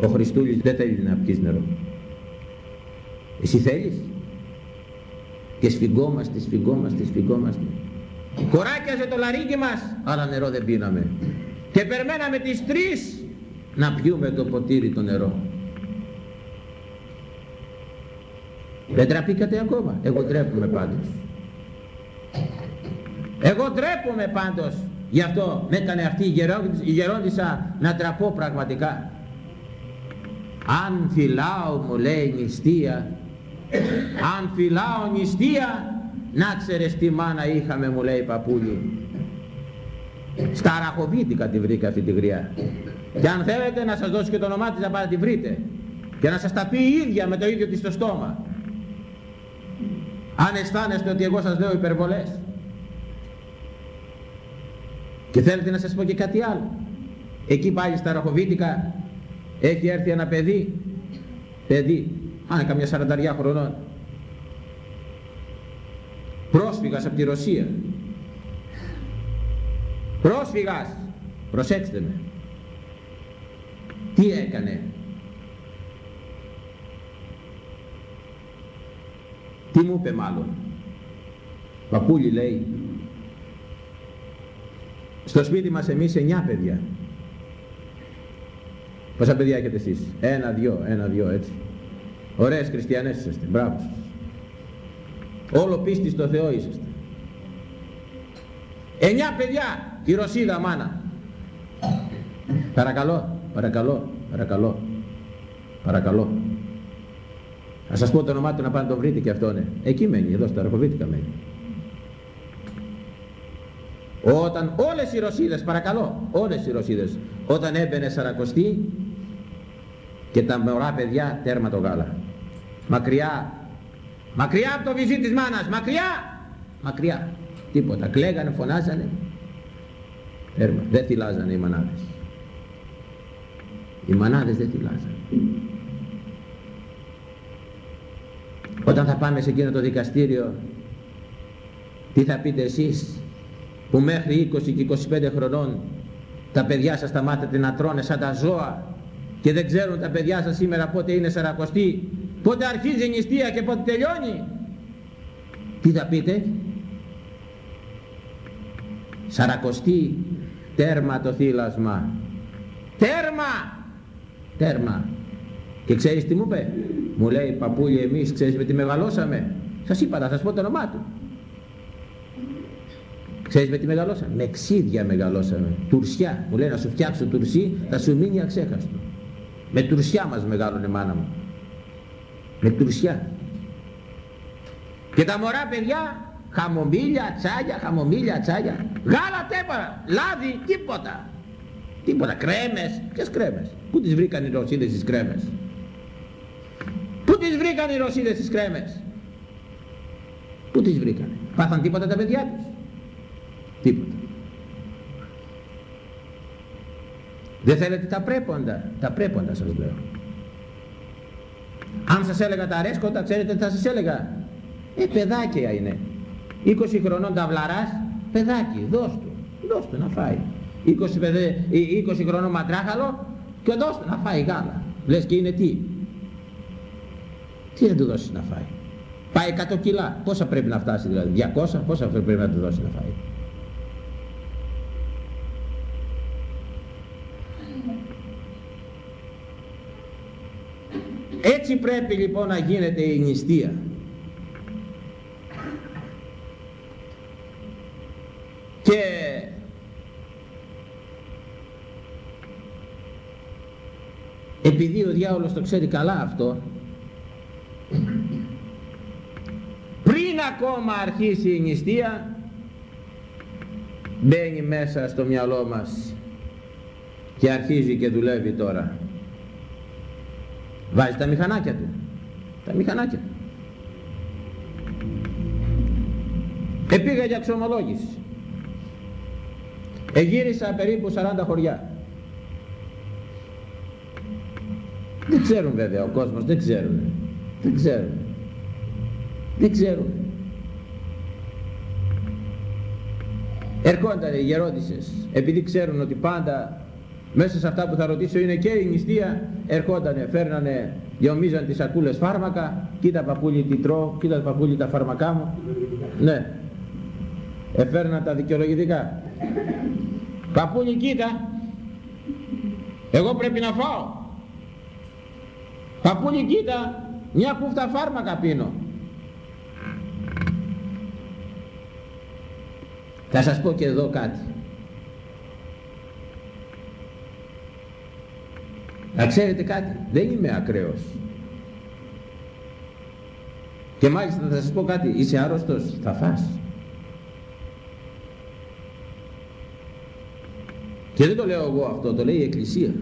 ο Χριστούλης δεν θέλει να πιεις νερό. Εσύ θέλεις; Και σφιγγόμαστε, σφιγγόμαστε, σφιγγόμαστε. Κοράκιαζε το λαρίκι μας, αλλά νερό δεν πίναμε. Και περμέναμε τις τρεις να πιούμε το ποτήρι το νερό. Δεν τραπήκατε ακόμα. Εγώ τρέπουμε πάντως. εγώ ντρέπομαι πάντως γι' αυτό με έκανε αυτή η γερόντισσα να τραπώ πραγματικά αν φυλάω μου λέει νηστεία αν φυλάω νηστεία να ξέρεις τι μάνα είχαμε μου λέει παππούλη στα Αραχοβίτικα τη βρήκα αυτή τη γριά και αν θέλετε να σας δώσω και το όνομά της να πάρετε τη βρείτε. Και να σας τα πει η ίδια με το ίδιο της στο στόμα. Αν αισθάνεστε ότι εγώ σας λέω υπερβολές. Και θέλετε να σας πω και κάτι άλλο. Εκεί πάλι στα Αραχοβίτικα έχει έρθει ένα παιδί. Παιδί αν καμιά σαρανταριά χρονών. Πρόσφυγας από τη Ρωσία. Πρόσφυγας! Προσέξτε με τι έκανε; Τι μου είπε μάλλον; Παππούλη λέει στο σπίτι μας εμείς εννιά παιδιά. Πόσα παιδιά έχετε εσείς; Ένα δυο ένα δυο έτσι. Ωραίες χριστιανές είσαστε μπράβο σας. Όλο πίστη στο Θεό είσαστε. Εννιά παιδιά η Ρωσίδα μάνα. Παρακαλώ παρακαλώ παρακαλώ παρακαλώ. Θα σας πω το όνομά του να πάνε το βρείτε και αυτό ναι. Εκεί μένει εδώ στα Ραχοβίτικα μένει. Όταν όλες οι Ρωσίδες παρακαλώ όλες οι Ρωσίδες όταν έμπαινε Σαρακοστή και τα μωρά παιδιά τέρμα το γάλα. Μακριά μακριά από το βυζί της μάνας μακριά! Μακριά. Τίποτα. Κλαίγανε φωνάζανε. Τέρμα. Δεν θυλάζανε οι μανάδες οι μανάδες δεν θυλάζανε όταν θα πάμε σε εκείνο το δικαστήριο τι θα πείτε εσείς που μέχρι 20 και 25 χρονών τα παιδιά σας σταμάτετε να τρώνε σαν τα ζώα και δεν ξέρουν τα παιδιά σας σήμερα πότε είναι σαρακοστή πότε αρχίζει η νηστεία και πότε τελειώνει; Τι θα πείτε; Σαρακοστή τέρμα το θύλασμα. Τέρμα τέρμα και ξέρεις τι μου είπε; Μου λέει παππούλη εμείς ξέρεις με τι μεγαλώσαμε; Σας είπα θα σας πω το όνομά του Ξέρεις με τι μεγαλώσαμε; Με ξύδια μεγαλώσαμε. Τουρσιά. Μου λέει να σου φτιάξω τουρσί θα σου μείνει αξέχαστο. Με τουρσιά μας μεγάλωνε μάνα μου. Με τουρσιά. Και τα μωρά παιδιά χαμομήλια, τσάγια, χαμομήλια, τσάγια. Γάλα τέπαρα, λάδι, τίποτα. Τίποτα, κρέμες. Ποιες κρέμες; Πού τις βρήκαν οι Ρωσίδες τις κρέμες; Πού τις βρήκαν οι Ρωσίδες τις κρέμες; Πού τις βρήκαν; Πάθαν τίποτα τα παιδιά τους; Τίποτα. Δεν θέλετε τα πρέποντα; Τα πρέποντα σας λέω. Αν σας έλεγα τα αρέσκοντα, ξέρετε τι θα σας έλεγα. Ε, παιδάκια είναι. 20 χρονών τα βλαράς, παιδάκι, δώσ' του. Δώσ' του να φάει. 20, παιδε, 20 χρονών ματράχαλο και δώσ' του να φάει γάλα. Λες και είναι τι; Τι θα του δώσεις να φάει; Πάει 100 κιλά. Πόσα πρέπει να φτάσει δηλαδή; 200. Πόσα πρέπει να του δώσει να φάει; Έτσι πρέπει λοιπόν να γίνεται η νηστεία. Και επειδή ο διάολος το ξέρει καλά αυτό πριν ακόμα αρχίσει η νηστεία μπαίνει μέσα στο μυαλό μας και αρχίζει και δουλεύει τώρα Βάζει τα μηχανάκια του. Τα μηχανάκια. Επήγα για ξομολόγηση. Εγύρισα περίπου 40 χωριά. Δεν ξέρουν βέβαια ο κόσμος, δεν ξέρουν. Δεν ξέρουν. Δεν ξέρουν. Ερχόνταν οι γερόντισες, επειδή ξέρουν ότι πάντα μέσα σε αυτά που θα ρωτήσω είναι και η νηστεία ερχότανε, φέρνανε, γεωμίζαν τις σακούλες φάρμακα κοίτα παππούλι τι τρώω, κοίτα παππούλι τα φάρμακά μου ναι εφέρναν τα δικαιολογητικά παππούλι κοίτα εγώ πρέπει να φάω παππούλι κοίτα μια κούφτα φάρμακα πίνω Θα σας πω και εδώ κάτι. Να ξέρετε κάτι, δεν είμαι ακραίος. Και μάλιστα θα σας πω κάτι, είσαι άρρωστος, θα φας. Και δεν το λέω εγώ αυτό, το λέει η Εκκλησία.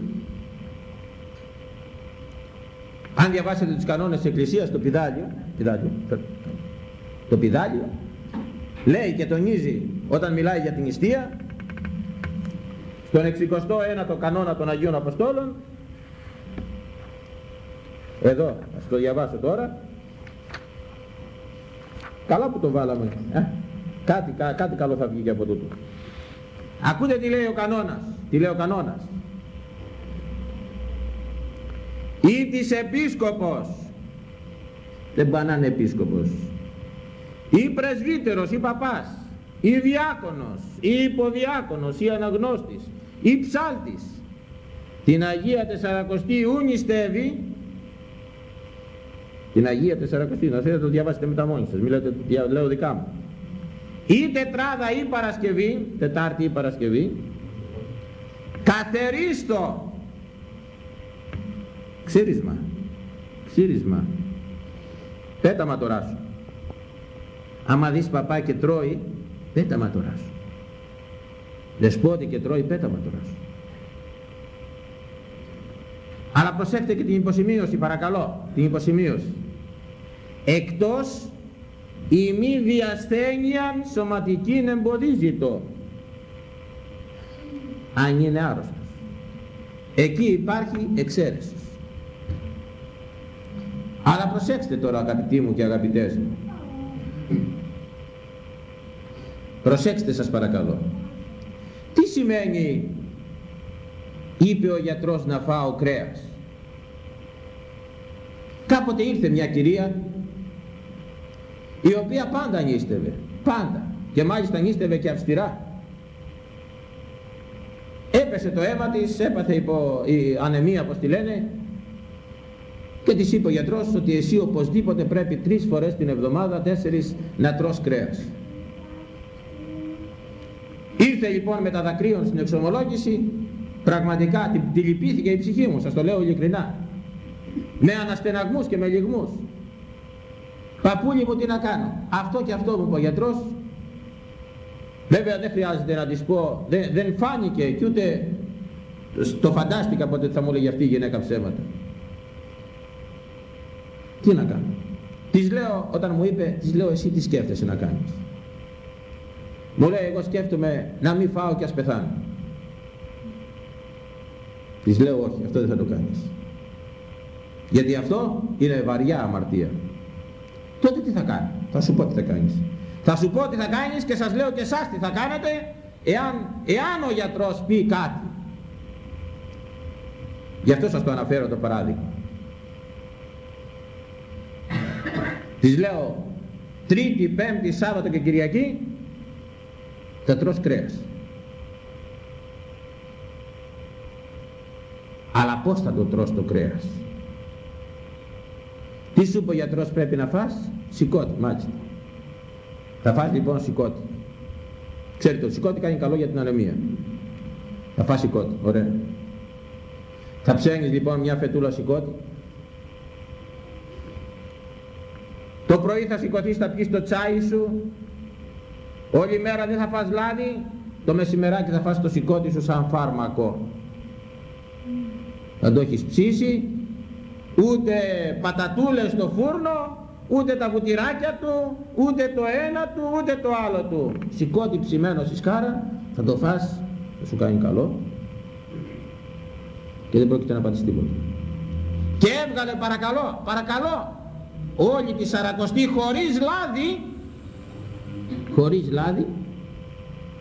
Αν διαβάσετε τους κανόνες της Εκκλησίας, το πιδάλιο, πιδάλιο το πιδάλιο, λέει και τονίζει όταν μιλάει για την νηστεία, στον 61ο κανόνα των Αγίων Αποστόλων, εδώ, ας το διαβάσω τώρα, καλά που το βάλαμε, ε; κάτι, κά, κάτι καλό θα βγει και από τούτο. Ακούτε τι λέει ο κανόνας, τι λέει ο κανόνας. Ή της επίσκοπος, δεν πάνε να είναι επίσκοπος, ή πρεσβύτερος ή παπάς, ή διάκονος, ή υποδιάκονος, ή αναγνώστης, ή ψάλτης, την Αγία Τεσσαρακοστή ου νηστεύει, την Αγία Τεσσαρακοστή, να θέλετε το διαβάσετε μετά μόνοι σας, μιλάτε, λέω δικά μου. Ή τετράδα ή Παρασκευή, Τετάρτη ή Παρασκευή, καθερίστο, ξύρισμα, ξύρισμα, πέταμα τώρα σου. Άμα δεις παπά και τρώει, πέταμα τώρα σου. Δεσπότη και τρώει, πέταμα τώρα σου. Αλλά προσέξτε και την υποσημείωση παρακαλώ, την υποσημείωση. Εκτός η μη διασθένεια σωματική εμποδίζει το. Αν είναι άρρωστος. Εκεί υπάρχει εξαίρεση. Αλλά προσέξτε τώρα αγαπητοί μου και αγαπητές μου. Προσέξτε σας παρακαλώ. Τι σημαίνει είπε ο γιατρός να φάω κρέας; Κάποτε ήρθε μια κυρία η οποία πάντα νίστευε. Πάντα. Και μάλιστα νίστευε και αυστηρά. Έπεσε το αίμα της, έπαθε υπό η ανεμία όπως τη λένε και της είπε ο γιατρός ότι εσύ οπωσδήποτε πρέπει τρεις φορές την εβδομάδα, τέσσερις να τρως κρέας. Ήρθε λοιπόν με τα δακρύων στην εξομολόγηση, πραγματικά τη, τη λυπήθηκε η ψυχή μου, σας το λέω ειλικρινά. Με αναστεναγμούς και με λιγμούς. Παππούλη μου τι να κάνω. Αυτό και αυτό μου είπε ο γιατρός. Βέβαια δεν χρειάζεται να της πω, δεν, δεν φάνηκε και ούτε το φαντάστηκα ποτέ θα μου έλεγε αυτή η γυναίκα ψέματα. Τι να κάνω; Της λέω, όταν μου είπε, της λέω εσύ τι σκέφτεσαι να κάνεις; Μου λέει εγώ σκέφτομαι να μην φάω και ας πεθάνω. Της λέω όχι, αυτό δεν θα το κάνεις. Γιατί αυτό είναι βαριά αμαρτία. Τότε τι θα κάνει. Θα σου πω τι θα κάνεις. Θα σου πω τι θα κάνεις και σας λέω και εσάς τι θα κάνετε εάν, εάν ο γιατρός πει κάτι. Γι' αυτό σας το αναφέρω το παράδειγμα. Της λέω Τρίτη, Πέμπτη, Σάββατο και Κυριακή θα τρως κρέας. Αλλά πώς θα το τρως το κρέας; Τι σου είπε ο γιατρός πρέπει να φας, σηκώτη, μάλιστα. Θα φας λοιπόν σηκώτη. Ξέρετε, το σηκώτη κάνει καλό για την ανεμία. Θα φας σηκώτη, ωραία. Θα ψένεις λοιπόν μια φετούλα σηκώτη. Το πρωί θα σηκωθείς, θα πιεις το τσάι σου. Όλη μέρα δεν θα φας λάδι. Το μεσημεράκι θα φας το σηκώτη σου σαν φάρμακο. Θα το έχεις ψήσει ούτε πατατούλες στο φούρνο, ούτε τα βουτυράκια του, ούτε το ένα του, ούτε το άλλο του. Σηκώτη ψημένο στη σκάρα, θα το φας, θα σου κάνει καλό και δεν πρόκειται να πατήσει τίποτα. Και έβγαλε παρακαλώ, παρακαλώ, όλη τη σαρακοστή χωρίς λάδι, χωρίς λάδι,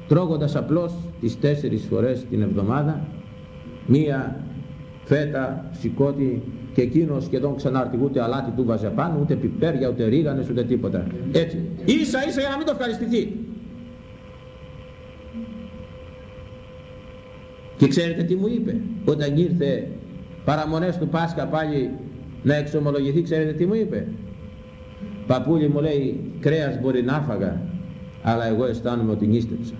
τρώγοντας απλώς τις τέσσερις φορές την εβδομάδα, μία φέτα, σηκώτη και εκείνο σχεδόν ξανάρθει ούτε αλάτι του βάζε πάνω, ούτε πιπέρια, ούτε ρίγανες, ούτε τίποτα. Έτσι. Ίσα ίσα για να μην το ευχαριστηθεί. Και ξέρετε τι μου είπε; Όταν ήρθε παραμονές του Πάσχα πάλι να εξομολογηθεί ξέρετε τι μου είπε; Παππούλη μου λέει κρέας μπορεί να φάγα αλλά εγώ αισθάνομαι ότι νίστεψα.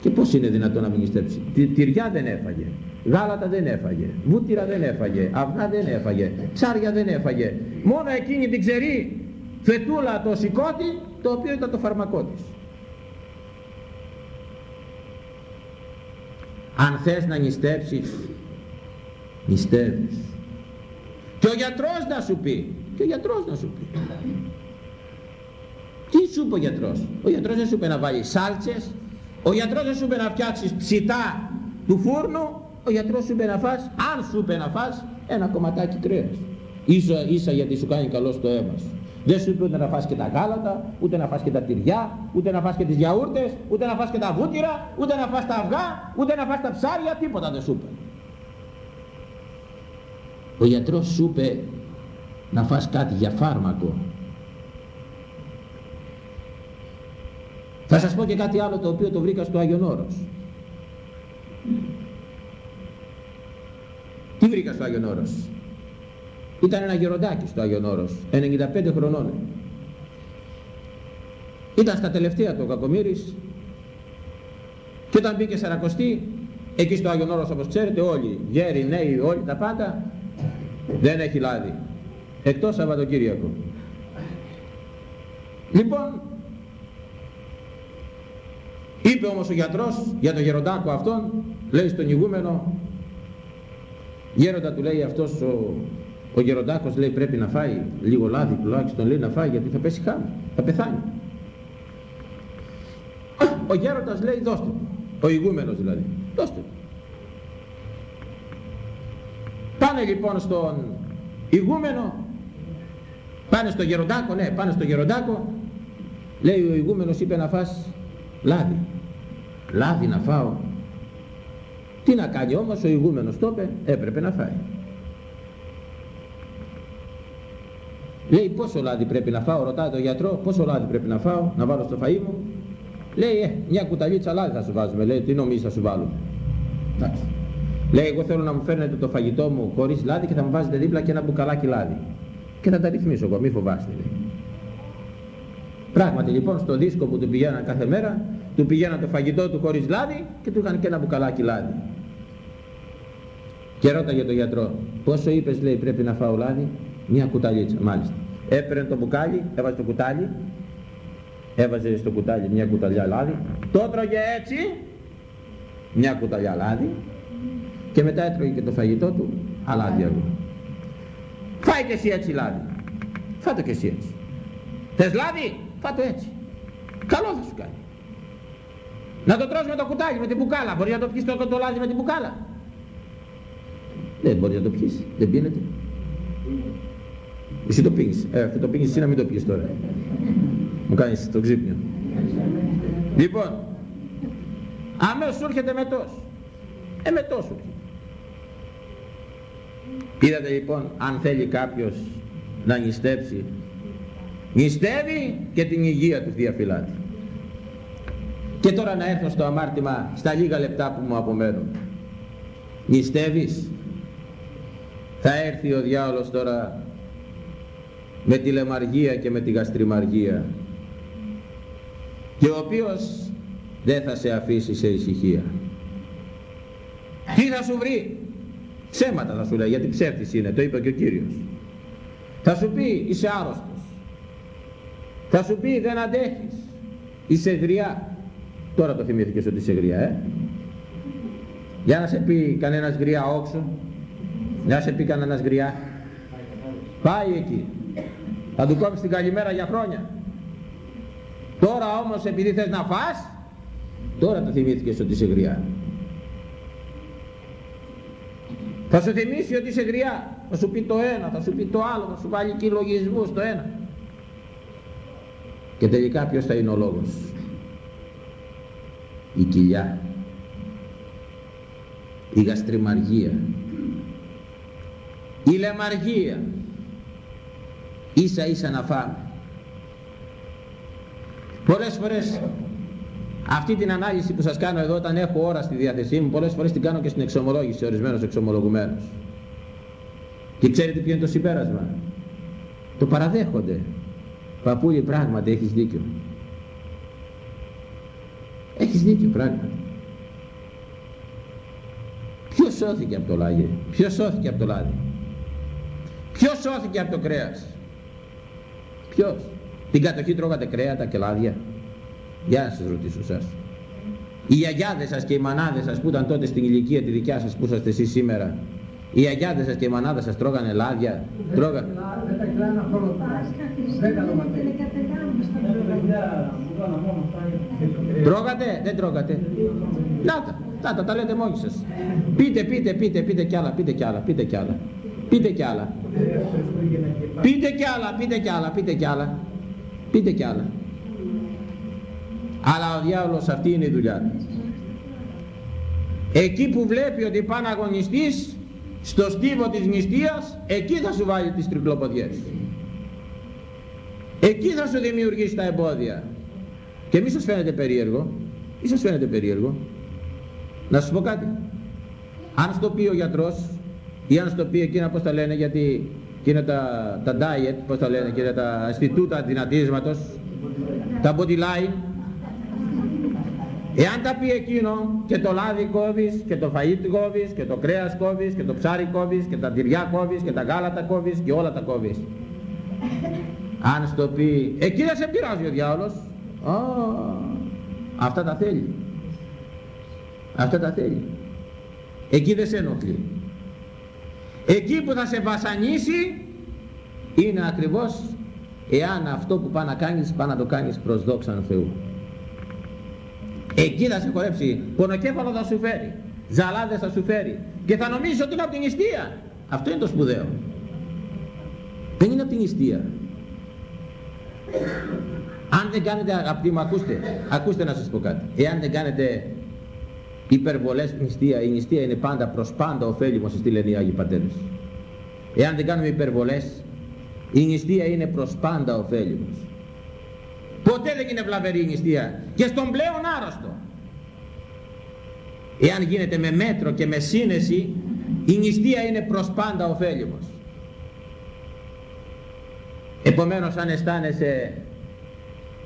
Και πώς είναι δυνατόν να μην νηστέψει. Τυριά δεν έφαγε, γάλατα δεν έφαγε, βούτυρα δεν έφαγε, αυγά δεν έφαγε, ψάρια δεν έφαγε. Μόνο εκείνη την ξερή φετούλα το σηκώτη, το οποίο ήταν το φαρμακό της. Αν θες να νηστέψεις, νηστεύεις. Και ο γιατρός να σου πει, και ο γιατρός να σου πει. Τι σου είπε ο γιατρός; Ο γιατρός δεν σου είπε να βάλεις σάλτσες, ο γιατρός δεν σου είπε να φτιάξεις ψητά του φούρνου, ο γιατρός σου είπε να φας, αν σου είπε να φας, ένα κομματάκι κρέας. Ίσα, ίσα γιατί σου κάνει καλό στο αίμα σου. Δεν σου είπε ούτε να φας και τα γάλατα, ούτε να φας και τα τυριά, ούτε να φας και τις γιαούρτες, ούτε να φας και τα βούτυρα, ούτε να φας τα αυγά, ούτε να φας τα ψάρια, τίποτα δεν σου είπε. Ο γιατρός σου είπε να φας κάτι για φάρμακο. Θα σας πω και κάτι άλλο το οποίο το βρήκα στο Άγιον Όρος. Τι βρήκα στο Άγιον Όρος; Ήταν ένα γεροντάκι στο Άγιον Όρος, 95 χρονών. Ήταν στα τελευταία του ο Κακομύρης και όταν μπήκε σαρακοστή, εκεί στο Άγιον Όρος όπως ξέρετε όλοι, γέροι, νέοι, όλοι τα πάντα, δεν έχει λάδι. Εκτός Σαββατοκύριακο. Λοιπόν, είπε όμως ο γιατρός για τον γεροντάκο αυτόν, λέει στον ηγούμενο, γέροντα του λέει αυτός ο, ο γεροντάκος λέει πρέπει να φάει λίγο λάδι τουλάχιστον λέει να φάει γιατί θα πέσει χάμι, θα πεθάνει. Ο γέροντας λέει δώστε ο ηγούμενος δηλαδή, δώστε Πάνε λοιπόν στον ηγούμενο, πάνε στο γεροντάκο, ναι, πάνε στο γεροντάκο, λέει ο ηγούμενος είπε να φας λάδι. Λάδι να φάω. Τι να κάνει όμως ο ηγούμενος το είπε, έπρεπε να φάει. Λέει πόσο λάδι πρέπει να φάω, ρωτάει το γιατρό, πόσο λάδι πρέπει να φάω, να βάλω στο φαΐ μου. Λέει, ε, μια κουταλίτσα λάδι θα σου βάζουμε, λέει, τι νομίζεις θα σου βάλουμε. Εντάξει. Λέει, εγώ θέλω να μου φέρνετε το φαγητό μου χωρίς λάδι και θα μου βάζετε δίπλα και ένα μπουκαλάκι λάδι. Και θα τα ρυθμίσω εγώ, μη φοβάστε. Λέει. Πράγματι λοιπόν στο δίσκο που του πηγαίναν κάθε μέρα, του πηγαίναν το φαγητό του χωρίς λάδι και του είχαν και ένα μπουκαλάκι λάδι. Και ρώταγε τον γιατρό, πόσο είπες λέει πρέπει να φάω λάδι, μια κουταλίτσα μάλιστα. Έπαιρνε το μπουκάλι, έβαζε το κουτάλι, έβαζε στο κουτάλι μια κουταλιά λάδι, το έτρωγε έτσι, μια κουταλιά λάδι και μετά έτρωγε και το φαγητό του, αλάδι εγώ. Φάει και εσύ έτσι λάδι. Φάτο και εσύ έτσι. Θες λάδι, φάτο έτσι. Καλό θα σου κάνει. Να το τρως με το κουτάλι, με την μπουκάλα. Μπορεί να το πιείς το, το λάδι με την μπουκάλα. Δεν μπορεί να το πιείς, δεν πίνεται. Εσύ το πίνεις. Ε, αυτό το πίνεις εσύ να μην το πιείς τώρα. Μου κάνεις το ξύπνιο. Λοιπόν, αμέσως σου έρχεται μετός. Ε, μετός σου έρχεται. Είδατε λοιπόν αν θέλει κάποιος να νηστέψει νηστεύει και την υγεία του διαφυλάται. Και τώρα να έρθω στο αμάρτημα στα λίγα λεπτά που μου απομένουν. Νηστεύεις; Θα έρθει ο διάολος τώρα με τη λεμαργία και με τη γαστριμαργία και ο οποίος δεν θα σε αφήσει σε ησυχία. Τι θα σου βρει, Ψέματα θα σου λέει, γιατί ψεύτης είναι, το είπε και ο Κύριος. Θα σου πει, είσαι άρρωστος. Θα σου πει, δεν αντέχεις. Είσαι γριά. Τώρα το θυμήθηκες ότι είσαι γριά, ε. Για να σε πει κανένας γριά όξο. Για να σε πει κανένας γριά. Πάει εκεί. Θα του κόψεις την καλημέρα για χρόνια. Τώρα όμως επειδή θες να φας, τώρα το θυμήθηκες ότι είσαι γριά. Θα σου θυμίσει ότι είσαι γριά. Θα σου πει το ένα, θα σου πει το άλλο, θα σου βάλει και λογισμούς στο ένα. Και τελικά ποιος θα είναι ο λόγος; Η κοιλιά. Η γαστριμαργία. Η λεμαργία. Ίσα ίσα να φάμε. Πολλές φορές αυτή την ανάλυση που σας κάνω εδώ όταν έχω ώρα στη διάθεσή μου πολλές φορές την κάνω και στην εξομολόγηση ορισμένος εξομολογουμένος. Και ξέρετε ποιο είναι το συμπέρασμα; Το παραδέχονται. Παππούλη πράγματι έχεις δίκιο. Έχεις δίκιο πράγματι. Ποιος σώθηκε από το λάδι; Ποιος σώθηκε από το λάδι; Ποιος σώθηκε από το κρέας; Ποιος; Την κατοχή τρώγατε κρέατα και λάδια; Για να σας ρωτήσω σας. Οι γιαγιάδες σας και οι μανάδες σας που ήταν τότε στην ηλικία τη δικιά σας που είσαστε εσείς σήμερα οι αγιάδες σας και οι μανάδες σας τρώγανε λάδια. Τρώγανε. Τρώγατε, δεν τρώγατε. Να τα, να τα, τα λέτε μόνοι σας. Πείτε, πείτε, πείτε, πείτε κι άλλα, πείτε κι άλλα, πείτε κι άλλα. Πείτε κι άλλα. Πείτε κι άλλα, πείτε κι άλλα, πείτε κι άλλα. Πείτε κι άλλα. Αλλά ο διάολος αυτή είναι η δουλειά του. Εκεί που βλέπει ότι πάνε αγωνιστής στο στίβο της νηστείας εκεί θα σου βάλει τις τρικλοποδιές. Εκεί θα σου δημιουργήσει τα εμπόδια. Και μη σας φαίνεται περίεργο μη σας φαίνεται περίεργο. Να σας πω κάτι. Αν στο πει ο γιατρός ή αν στο πει εκείνα πως τα λένε γιατί είναι τα, τα diet πως τα λένε και τα αισθητούτα δυνατίσματος τα body line Εάν τα πει εκείνο και το λάδι κόβεις και το φαΐ κόβεις και το κρέας κόβεις και το ψάρι κόβεις και τα τυριά κόβεις και τα γάλατα κόβεις και όλα τα κόβεις. Αν στο πει, εκεί δεν σε πειράζει ο διάολος. αυτά τα θέλει. Αυτά τα θέλει. Εκεί δεν σε ενοχλεί. Εκεί που θα σε βασανίσει είναι ακριβώς εάν αυτό που πάει να κάνεις, πάει να το κάνεις προς δόξαν Θεού. Εκεί θα σε χορέψει, πονοκέφαλο θα σου φέρει, ζαλάδες θα σου φέρει και θα νομίζεις ότι είναι από την νηστεία. Αυτό είναι το σπουδαίο. Δεν είναι από την νηστεία. Αν δεν κάνετε αγαπητοί μου, ακούστε, ακούστε να σας πω κάτι. Εάν δεν κάνετε υπερβολές νηστεία, η νηστεία είναι πάντα προς πάντα ωφέλιμο, στη λένε οι Άγιοι Πατέρες. Εάν δεν κάνουμε υπερβολές, η νηστεία είναι προς πάντα ωφέλιμος. Ποτέ δεν είναι βλαβερή η νηστεία. Και στον πλέον άρρωστο. Εάν γίνεται με μέτρο και με σύνεση, η νηστεία είναι προς πάντα ωφέλιμος. Επομένως αν αισθάνεσαι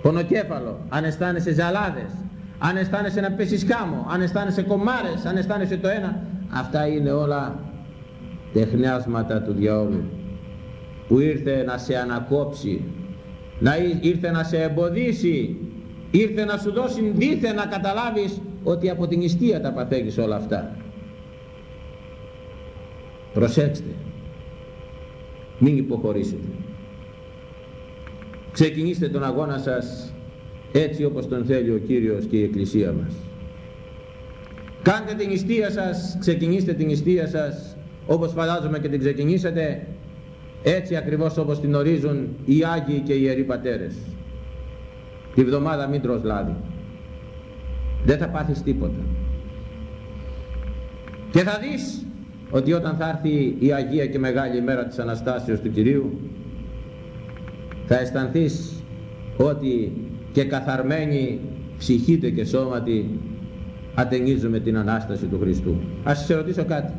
πονοκέφαλο, αν αισθάνεσαι ζαλάδες, αν αισθάνεσαι να πέσεις κάμω, αν αισθάνεσαι κομμάρες, αν αισθάνεσαι το ένα, αυτά είναι όλα τεχνιάσματα του διαόλου που ήρθε να σε ανακόψει να ήρθε να σε εμποδίσει ήρθε να σου δώσει δίθεν να καταλάβεις ότι από την νηστεία τα παθαίνεις όλα αυτά. Προσέξτε μην υποχωρήσετε. Ξεκινήστε τον αγώνα σας έτσι όπως τον θέλει ο Κύριος και η Εκκλησία μας. Κάντε την νηστεία σας ξεκινήστε την νηστεία σας όπως φαντάζομαι και την ξεκινήσατε έτσι ακριβώς όπως την ορίζουν οι Άγιοι και οι Ιεροί Πατέρες. Τη βδομάδα μην τρως λάδι. Δεν θα πάθεις τίποτα. Και θα δεις ότι όταν θα έρθει η Αγία και Μεγάλη ημέρα της Αναστάσεως του Κυρίου θα αισθανθείς ότι και καθαρμένη ψυχήτε και σώματι ατενίζουμε την Ανάσταση του Χριστού. Ας σε ρωτήσω κάτι.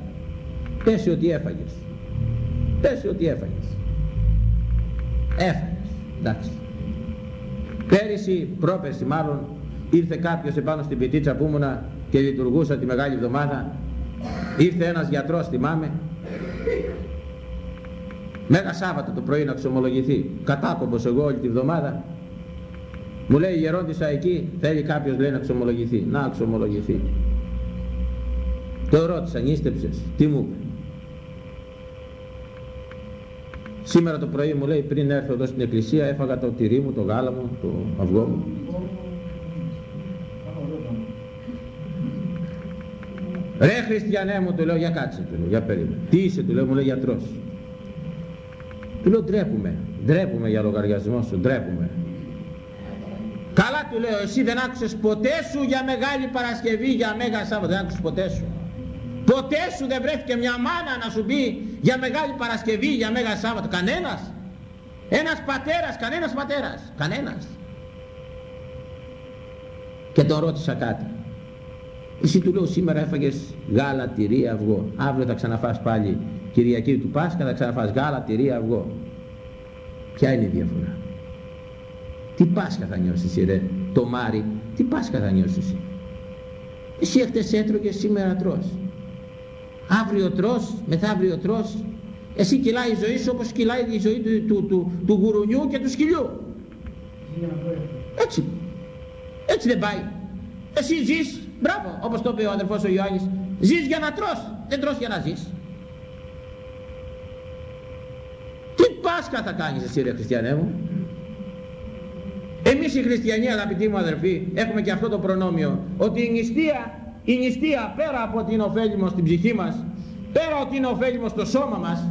Πέσει ότι έφαγες Πες ότι έφαγες. Έφαγες. Εντάξει. Πέρυσι, πρόπερσι μάλλον, ήρθε κάποιος επάνω στην πιτίτσα που ήμουνα και λειτουργούσα τη Μεγάλη Εβδομάδα. Ήρθε ένας γιατρός, θυμάμαι, Μέγα Σάββατο το πρωί να ξομολογηθεί. Κατάκομπος εγώ όλη τη βδομάδα. Μου λέει η γερόντισσα εκεί, θέλει κάποιος λέει να ξομολογηθεί. Να ξομολογηθεί. Το ρώτησα, νίστεψες. Τι μου είπες. Σήμερα το πρωί μου λέει πριν έρθω εδώ στην εκκλησία έφαγα το τυρί μου, το γάλα μου, το αυγό μου. Ρε χριστιανέ μου του λέω για κάτσε του λέω, για περίμενε. Τι είσαι του λέω μου λέει γιατρός. Του λέω ντρέπουμε, ντρέπουμε για λογαριασμό σου, ντρέπουμε. Καλά του λέω εσύ δεν άκουσες ποτέ σου για Μεγάλη Παρασκευή, για Μέγα Σάββατο, δεν άκουσες ποτέ σου. Ποτέ σου δεν βρέθηκε μια μάνα να σου πει για Μεγάλη Παρασκευή, για Μέγα Σάββατο. Κανένας. Ένας πατέρας, κανένας πατέρας. Κανένας. Και τον ρώτησα κάτι. Εσύ του λέω σήμερα έφαγες γάλα, τυρί, αυγό. Αύριο θα ξαναφάς πάλι Κυριακή του Πάσχα, θα ξαναφάς γάλα, τυρί, αυγό. Ποια είναι η διαφορά; Τι Πάσχα θα νιώσεις ρε, το Μάρι, τι Πάσχα θα νιώσεις; Εσύ χτες έτρωγες, σήμερα τρως. Αύριο τρως, μεθαύριο τρως. Εσύ κυλάει η ζωή σου όπως κυλάει η ζωή του, του, του, του γουρουνιού και του σκυλιού. Έτσι. Έτσι δεν πάει. Εσύ ζεις, μπράβο, όπως το είπε ο αδερφός ο Ιωάννης, ζεις για να τρως, δεν τρως για να ζεις. Τι Πάσχα θα κάνεις εσύ ρε χριστιανέ μου; Εμείς οι χριστιανοί αγαπητοί μου αδερφοί έχουμε και αυτό το προνόμιο ότι η νηστεία, η νηστεία πέρα από ότι είναι ωφέλιμο στην ψυχή μας πέρα ότι είναι ωφέλιμο στο σώμα μας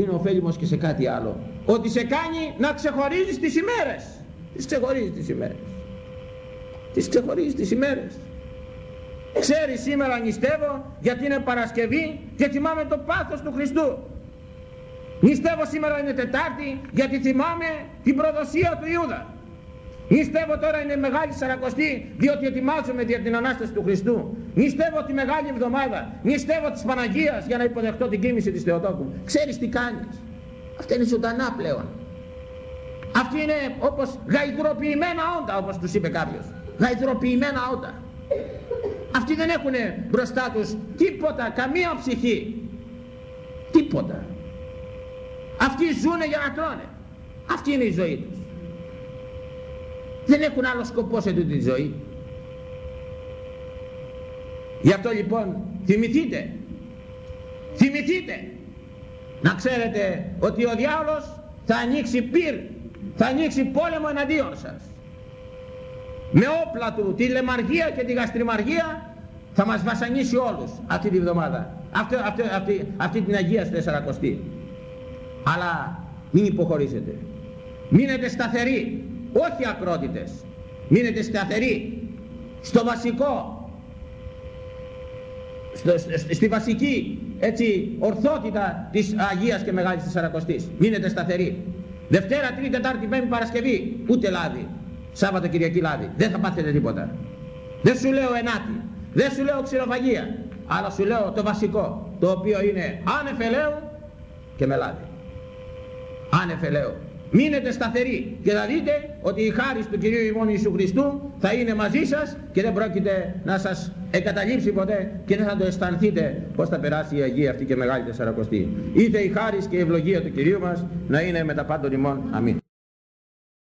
είναι ωφέλιμος και σε κάτι άλλο. Ότι σε κάνει να ξεχωρίζεις τις ημέρες. Τις ξεχωρίζεις τις ημέρες. Τις ξεχωρίζεις τις ημέρες. Ξέρεις σήμερα νηστεύω γιατί είναι Παρασκευή και θυμάμαι το πάθος του Χριστού. Νηστεύω σήμερα είναι Τετάρτη γιατί θυμάμαι την προδοσία του Ιούδα. Νηστεύω τώρα είναι Μεγάλη Σαρακοστή διότι ετοιμάζομαι για την Ανάσταση του Χριστού. Νηστεύω τη Μεγάλη Εβδομάδα. Νηστεύω της Παναγίας για να υποδεχτώ την κίνηση της Θεοτόκου. Ξέρεις τι κάνεις. Αυτά είναι ζωντανά πλέον. Αυτή είναι όπως γαϊδροποιημένα όντα όπως τους είπε κάποιος. Γαϊδροποιημένα όντα. Αυτοί δεν έχουν μπροστά τους τίποτα, καμία ψυχή. Τίποτα. Αυτοί ζουν για να τρώνε. Αυτή είναι η ζωή τους. Δεν έχουν άλλο σκοπό σε τούτη τη ζωή. Γι' αυτό λοιπόν θυμηθείτε. Θυμηθείτε. Να ξέρετε ότι ο διάολος θα ανοίξει πυρ, θα ανοίξει πόλεμο εναντίον σας. Με όπλα του, τη λεμαργία και τη γαστριμαργία θα μας βασανίσει όλους αυτή τη βδομάδα. Αυτή, αυτή, αυτή, αυτή την Αγία στη αλλά μην υποχωρήσετε μείνετε σταθεροί όχι ακρότητες μείνετε σταθεροί. Στο βασικό. Στο, στη βασική έτσι ορθότητα της Αγίας και Μεγάλης Τεσσαρακοστής μείνετε σταθεροί. Δευτέρα, Τρίτη, Τετάρτη, Πέμπτη, Παρασκευή. Ούτε λάδι. Σάββατο, Κυριακή λάδι. Δεν θα πάθετε τίποτα. Δεν σου λέω ενάτη. Δεν σου λέω ξηροφαγία. Αλλά σου λέω το βασικό το οποίο είναι άνεφελαίου και με λάδι. Άνευ λέω. Μείνετε σταθεροί και θα δείτε ότι η χάρη του Κυρίου ημών Ιησού Χριστού θα είναι μαζί σας και δεν πρόκειται να σας εγκαταλείψει ποτέ και δεν θα το αισθανθείτε πως θα περάσει η Αγία αυτή και Μεγάλη Τεσσαρακοστή. Είτε η χάρη και η ευλογία του Κυρίου μας να είναι με τα πάντων ημών. Αμήν.